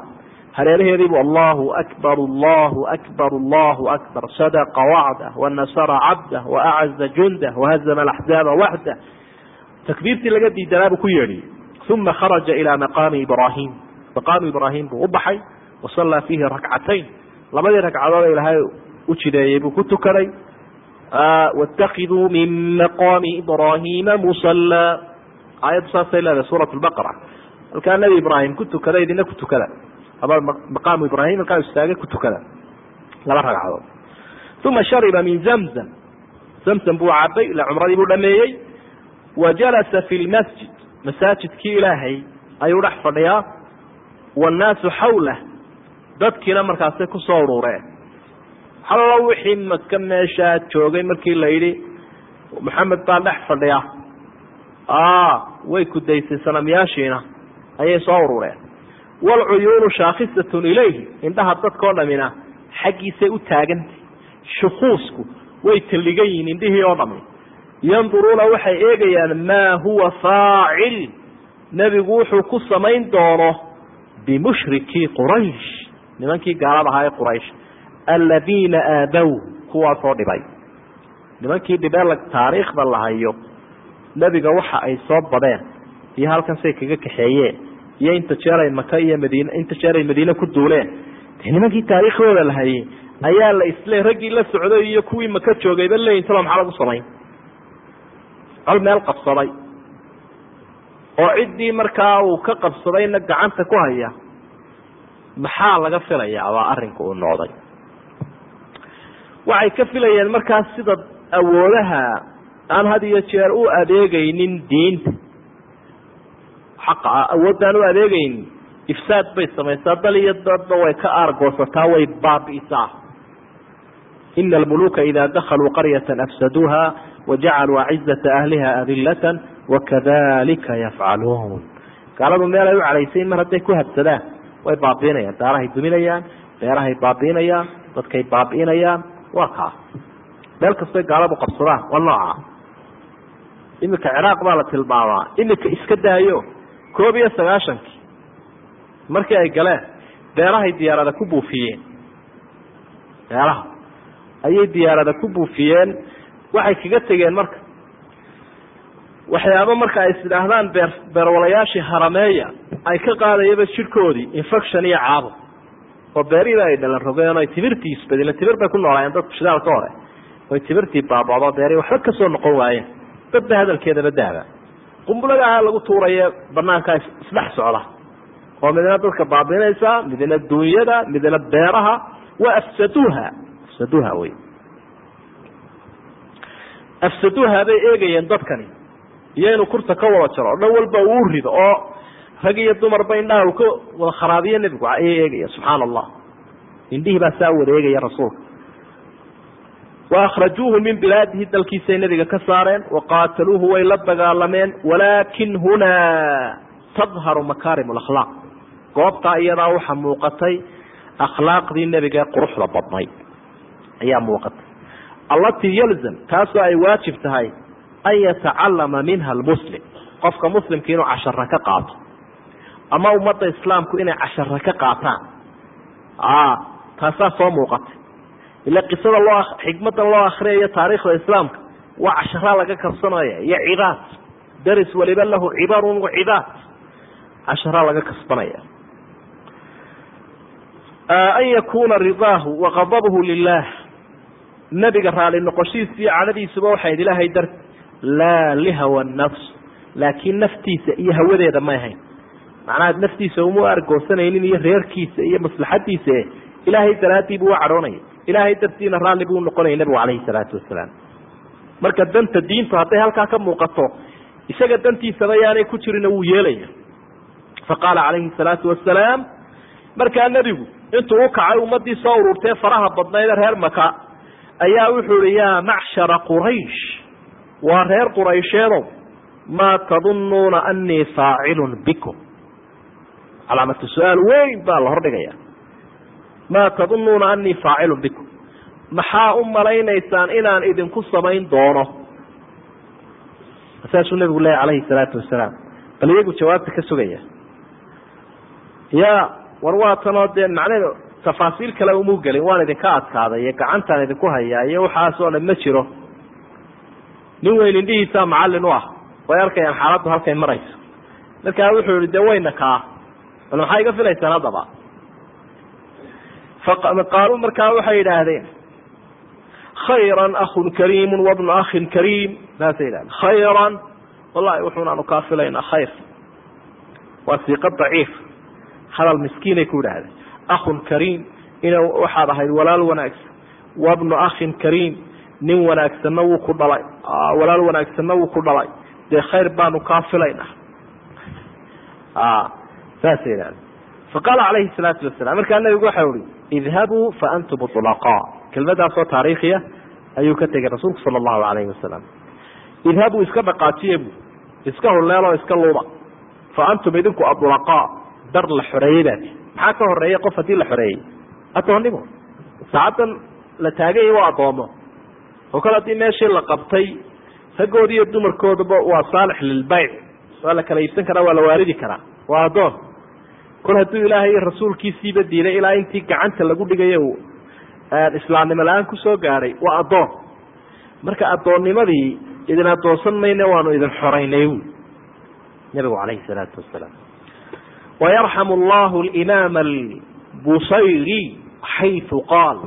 hareeraheediibu allahu akbar allahu akbar allahu akbar. Sadaqa wacdah wanasara cabdah waacaza jundah wahazama alaxzaaba waxdah takbiirtii laga diidanaa buu ku yeedhiyey uma kharaja ilaa maqaami ibraahim. Maqaamu ibraahim buu u baxay wasallaa fiihi rakcatayn labadii ragcadood ilaahay u jideeyey buu ku tukaday wاtakiduu min maqaami ibraahiima musallaa. Aayaddu saasay leedahay suurat lbaqara halkaa nebi ibraahim ku tukada idina ku tukada aba maqaamu ibraahim halkaa istaagay ku tukada. Laba ragcadood. Uma shariba min zamzam. Zamzam buu cabay ila cumradii buu dhameeyey. Wa jalasa fi lmasjid masaajidkii ilaahay ayuu dhex fadhiyaa. Wannaasu xawlah dadkiina markaasay ku soo urureen hallo wixii maka meeshaa joogay markii la yidhi maxamed baa dhex fadhiya way kudaysay sanamyaashiina. Ayay soo urureen waalcuyuunu shaakhisatun ilayhi indhaha dadkao dhamina xaggiisay u taagantay shukuusku way talligan yihiin indhihii oo dhami yanduruuna waxay eegayaan maa huwa faacil nebigu wuxuu ku samayn doono bimushrikii quraysh nimankii gaalada ahaa ee quraysh aladiina aadow kuwaasoo dhibay nimankii dhibee taariikhda la hayo nebiga waxa ay soo badeen iyo halkan say kaga kaxeeyeen iyo inta jeeray maka iyo madiine inta jeeray madiine ku duuleen. De nimankii taariikhdooda la hayay ayaa la isle raggii la socday iyo kuwii maka joogayba leeyihiin talo maxaa lagu samayn col meel qabsaday. Oo ciddii markaa uu ka qabsadayna gacanta ku haya maxaa laga filayaa? Waa arrinka uu noqday. Waxay ka filayeen markaas sida awoodaha aan had iyo jeer u adeegaynin diinta xaqa ah awoodaan u adeegaynin ifsaad bay samaysaa dal iyo dadba way ka aargoosataa way baabi'isaa. Ina almuluka ida dakaluu qaryata afsaduuha wajacaluu acizata ahliha adilatan wakadalika yafcaluun. Gaaladu meel ay u cadhaysayn mar hadday ku habsadaan way baabi'inayaan daarahay duminayaan beerahay baabi'inayaan dadkay baabi'inayaan waa kaa. Meel kastoy gaaladu qabsadaan waa noocaa iminka ciraaq baa la tilmaamaa iminka iska daayo koob iyo sagaashankii markii ay galeen beerahay diyaarada ku buufiyeen. Beeraha. Ayay diyaarada ku buufiyeen waxay kaga tegeen marka. Waxyaabo marka ay isidhaahdaan beer beerwalayaashii harameeya ay ka qaadayaba jidhkoodii infection iyo caabo oo beerihiiba ay dhalan rogeen o ay timirtii isbedelen timir bay ku noolaayeen dadku shidaal ka hore. Oy timirtii baabado beerihi waxba ka soo noqon waayeen. Dadba hadalkeedaba daaba qumbuladaha lagu tuuraye banaankaa isdhex socda. Oo midna dadka baabiinaysa midna dunyada midna beeraha. Waa afsaduha afsaduha wey afsaduha bay eegayeen dadkani. Iyo inuu kurta ka wada jaro o dhan walba uu rido oo rag iyo dumarba indhaha uu ka wada kharaabiyo nebigu ayay eegaya subxaana allah indhihii baa saa wada eegaya rasuulka wa akhrajuuhu min bilaadihi dalkiisay nebiga ka saareen waqaataluuhu way la dagaalameen walaakin hunaa tadharu makaarim lakhlaaq goobtaa iyadaa waxaa muuqatay akhlaaqdii nebiga quruxda badnayd ayaa muuqatay allatii yalzam taasoo ay waajib tahay an yatacalama minha almuslim qofka muslimka inuu cashara ka qaato ama ummadda islaamku inay cashara ka qaataan taasaa soo muuqatay ila qisada loo xikmadan loo akriyayo taariikhda islaamka waa casharaa laga kabsanaya iyo cibaad. Daris waliba lahu cibarun wacibaad casharaa laga kasbanaya an yakuna ridaahu waqadabuhu lilah nebiga raali noqoshiisa iyo cadhadiisuba waxayd ilaahay dar laa lihawa nafs. Laakiin naftiisa iyo hawadeeda may ahayn. Macnaha naftiisa uma argoosanaynin iyo reerkiisa iyo maslaxadiisa ilaahay daraaddii buu u cadhoonaya ilaahay dartiina raalli buu noqonaya nebigu calayhi salaatu wasalaam marka danta diintu hadday halkaa ka muuqato isaga dantiisaba yaanay ku jirina wuu yeelaya. Fa qaala calayhi salaatu wasalaam markaa nebigu intuu u kacay ummadii soo ururtee faraha badnayd reer maka ayaa wuxuu ihi yaa macshara quraysh waa reer quraysheedow maa tadunnuuna anii faacilun bikum? Calaamatu su'aal weyn baa la hordhigaya maa tadunnuuna anii faacilun bikum. Maxaa u malaynaysaan inaan idinku samayn doono? Saasuu nabigu leeya calayhi salaatu wasalaam. Bal iyagu jawaabta ka sugaya. Ya war waa tanoo dee macne tafaasiil kale umu gelin. Waan idinka adkaaday iyo gacantaan idinku hayaa iyo waxaas oo dhan ma jiro. Nin weyn indhihiisaa macallin u ah. Way arkayaan xaaladdu halkay marayso. Markaa wuxuu yihi de wayna kaa. Bal maxaa iga filaysaan haddaba qaaluu markaa waxay yidhaahdeen khayran akhun kariimu wabnu akhin kariim saasay yidhahdeen khayran wallahi wuxuunaanu kaa filaynaa khayr waa siiqa daciif hadal miskiinay ku yidhaahdeen akhun kariim ina waxaad ahayd walaal wanaagsan wabnu akhin kariim nin wanaagsanna wuu ku dhalay walaal wanaagsanna wuu ku dhalay dee khayr baanu kaa filaynaa saasay yidhahdeen faqaala calayhi salaatu wasalam markaa nabigu waxau ihi idhabuu faantum ulaqaa kelmadaasoo taariikhiya ayuu ka tegay rasuulku sala allahu alayhi wasalam idhabuu iska dhaqaajiye bu iska hulleeloo iska luuba fa antum idinku adulaqaa dar la xoreeyey baati maxaa ka horreeya qof haddii la xoreeyey addoonnimo saacaddan la taaganya waa addoomo oo kale haddii meeshii la qabtay raggoodi iyo dumarkoodaba waa saalix lilbayc waa la kala iibsan karaa waa la waaridi karaa waa addoon kol hadduu ilaahay iyo rasuulkiisiiba diiday ilaa intii gacanta lagu dhigayo uu islaamnimo la'aan ku soo gaadhay waa addoon. Marka addoonnimadii idin addoonsan mayne waanu idin xoraynay. Wy nabigu calayhi salaatu wasalaam. Wayarxamu allahu alimaama albusayri xaytu qaal.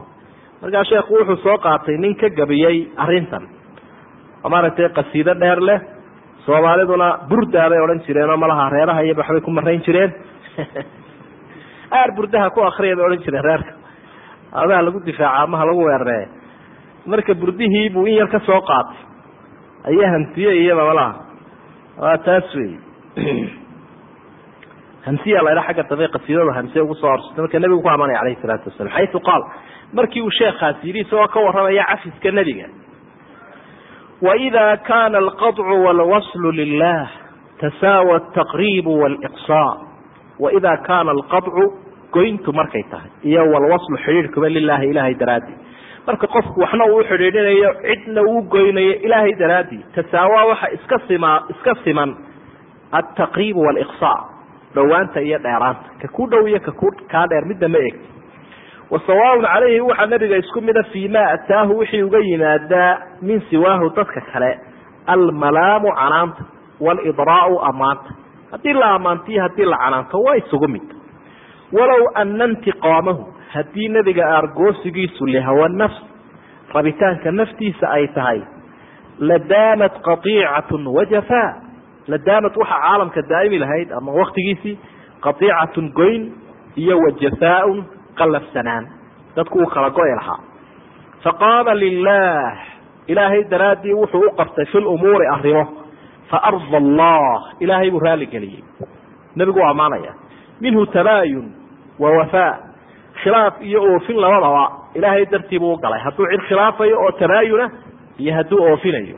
Markaa sheekhu wuxuu soo qaatay nin ka gabiyey arrintan. Oo maaragtay qasiido dheer leh soomaaliduna burdaa bay odhan jireen oo malaha reeraha iyo waxbay ku marayn jireen aar burdaha ku akriya bay odhan jireen reerka amaha lagu difaaca amaha lagu weeraree marka burdihii buu in yar ka soo qaatay ayaa hantiye iyaba malaha waa taas wey hamsiya la ydha xagga dambe qasiidada hamsiya ugu soo horsatay marka nebigu ku amanaya alayhi salaatu wasalam xaytu qaal markii uu sheekaas yidhi isagoo ka warramaya cafiska nebiga waإida kana alqaطcu wاlwaslu lilah tasaawa ataqribu wاliqsaa waida kaana alqaطcu goyntu markay tahay. Iyo walwaslu xidhiidhkuba lilahi ilahay daraadii marka qofku waxna uu xidhiidhinayo cidna uu goynayo ilaahay daraadii tasaawaa waxa iska sima iska siman altaqriib waliqsa. Dhowaanta iyo dheeraanta. Ka ku dhow iyo kaku kaa dheer midna ma egti wasawaaun calayhi waxaa nabiga isku mida fii ma ataahu wixii uga yimaadaa min siwaahu dadka kale. Almalaamu canaanta walidraau amaanta haddii la ammaantiyo haddii la canaanto waa isugu mid. Walow ana intiqaamahu haddii nebiga aargoosigiisu lihawa nafs rabitaanka naftiisa ay tahay ladaamat qaiicatun wajafaa ladaamat waxaa caalamka daa'imi lahayd ama waktigiisii qaiicatun goyn iyo wajafaaun qalafsanaan dadku uu kala go'i lahaa. Faqaama lilah ilaahay daraaddii wuxuu u qabtay fi lumuuri arrimo faarda allah. Ilaahay buu raaligeliyey nebigu u ammaanaya minhu tabaayun wa wafaa khilaaf iyo oofin labadaba ilaahay dartii buu galay. Hadduu cid khilaafayo oo tabaayuna iyo hadduu oofinayo.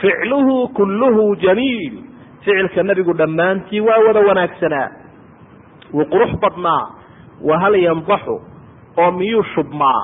Ficluhu kulluhu jamiil. Ficilka nebigu dhammaantii waa wada wanaagsanaa. Wuu qurux badnaa. Wahal yandaxu oo miyuu shubmaa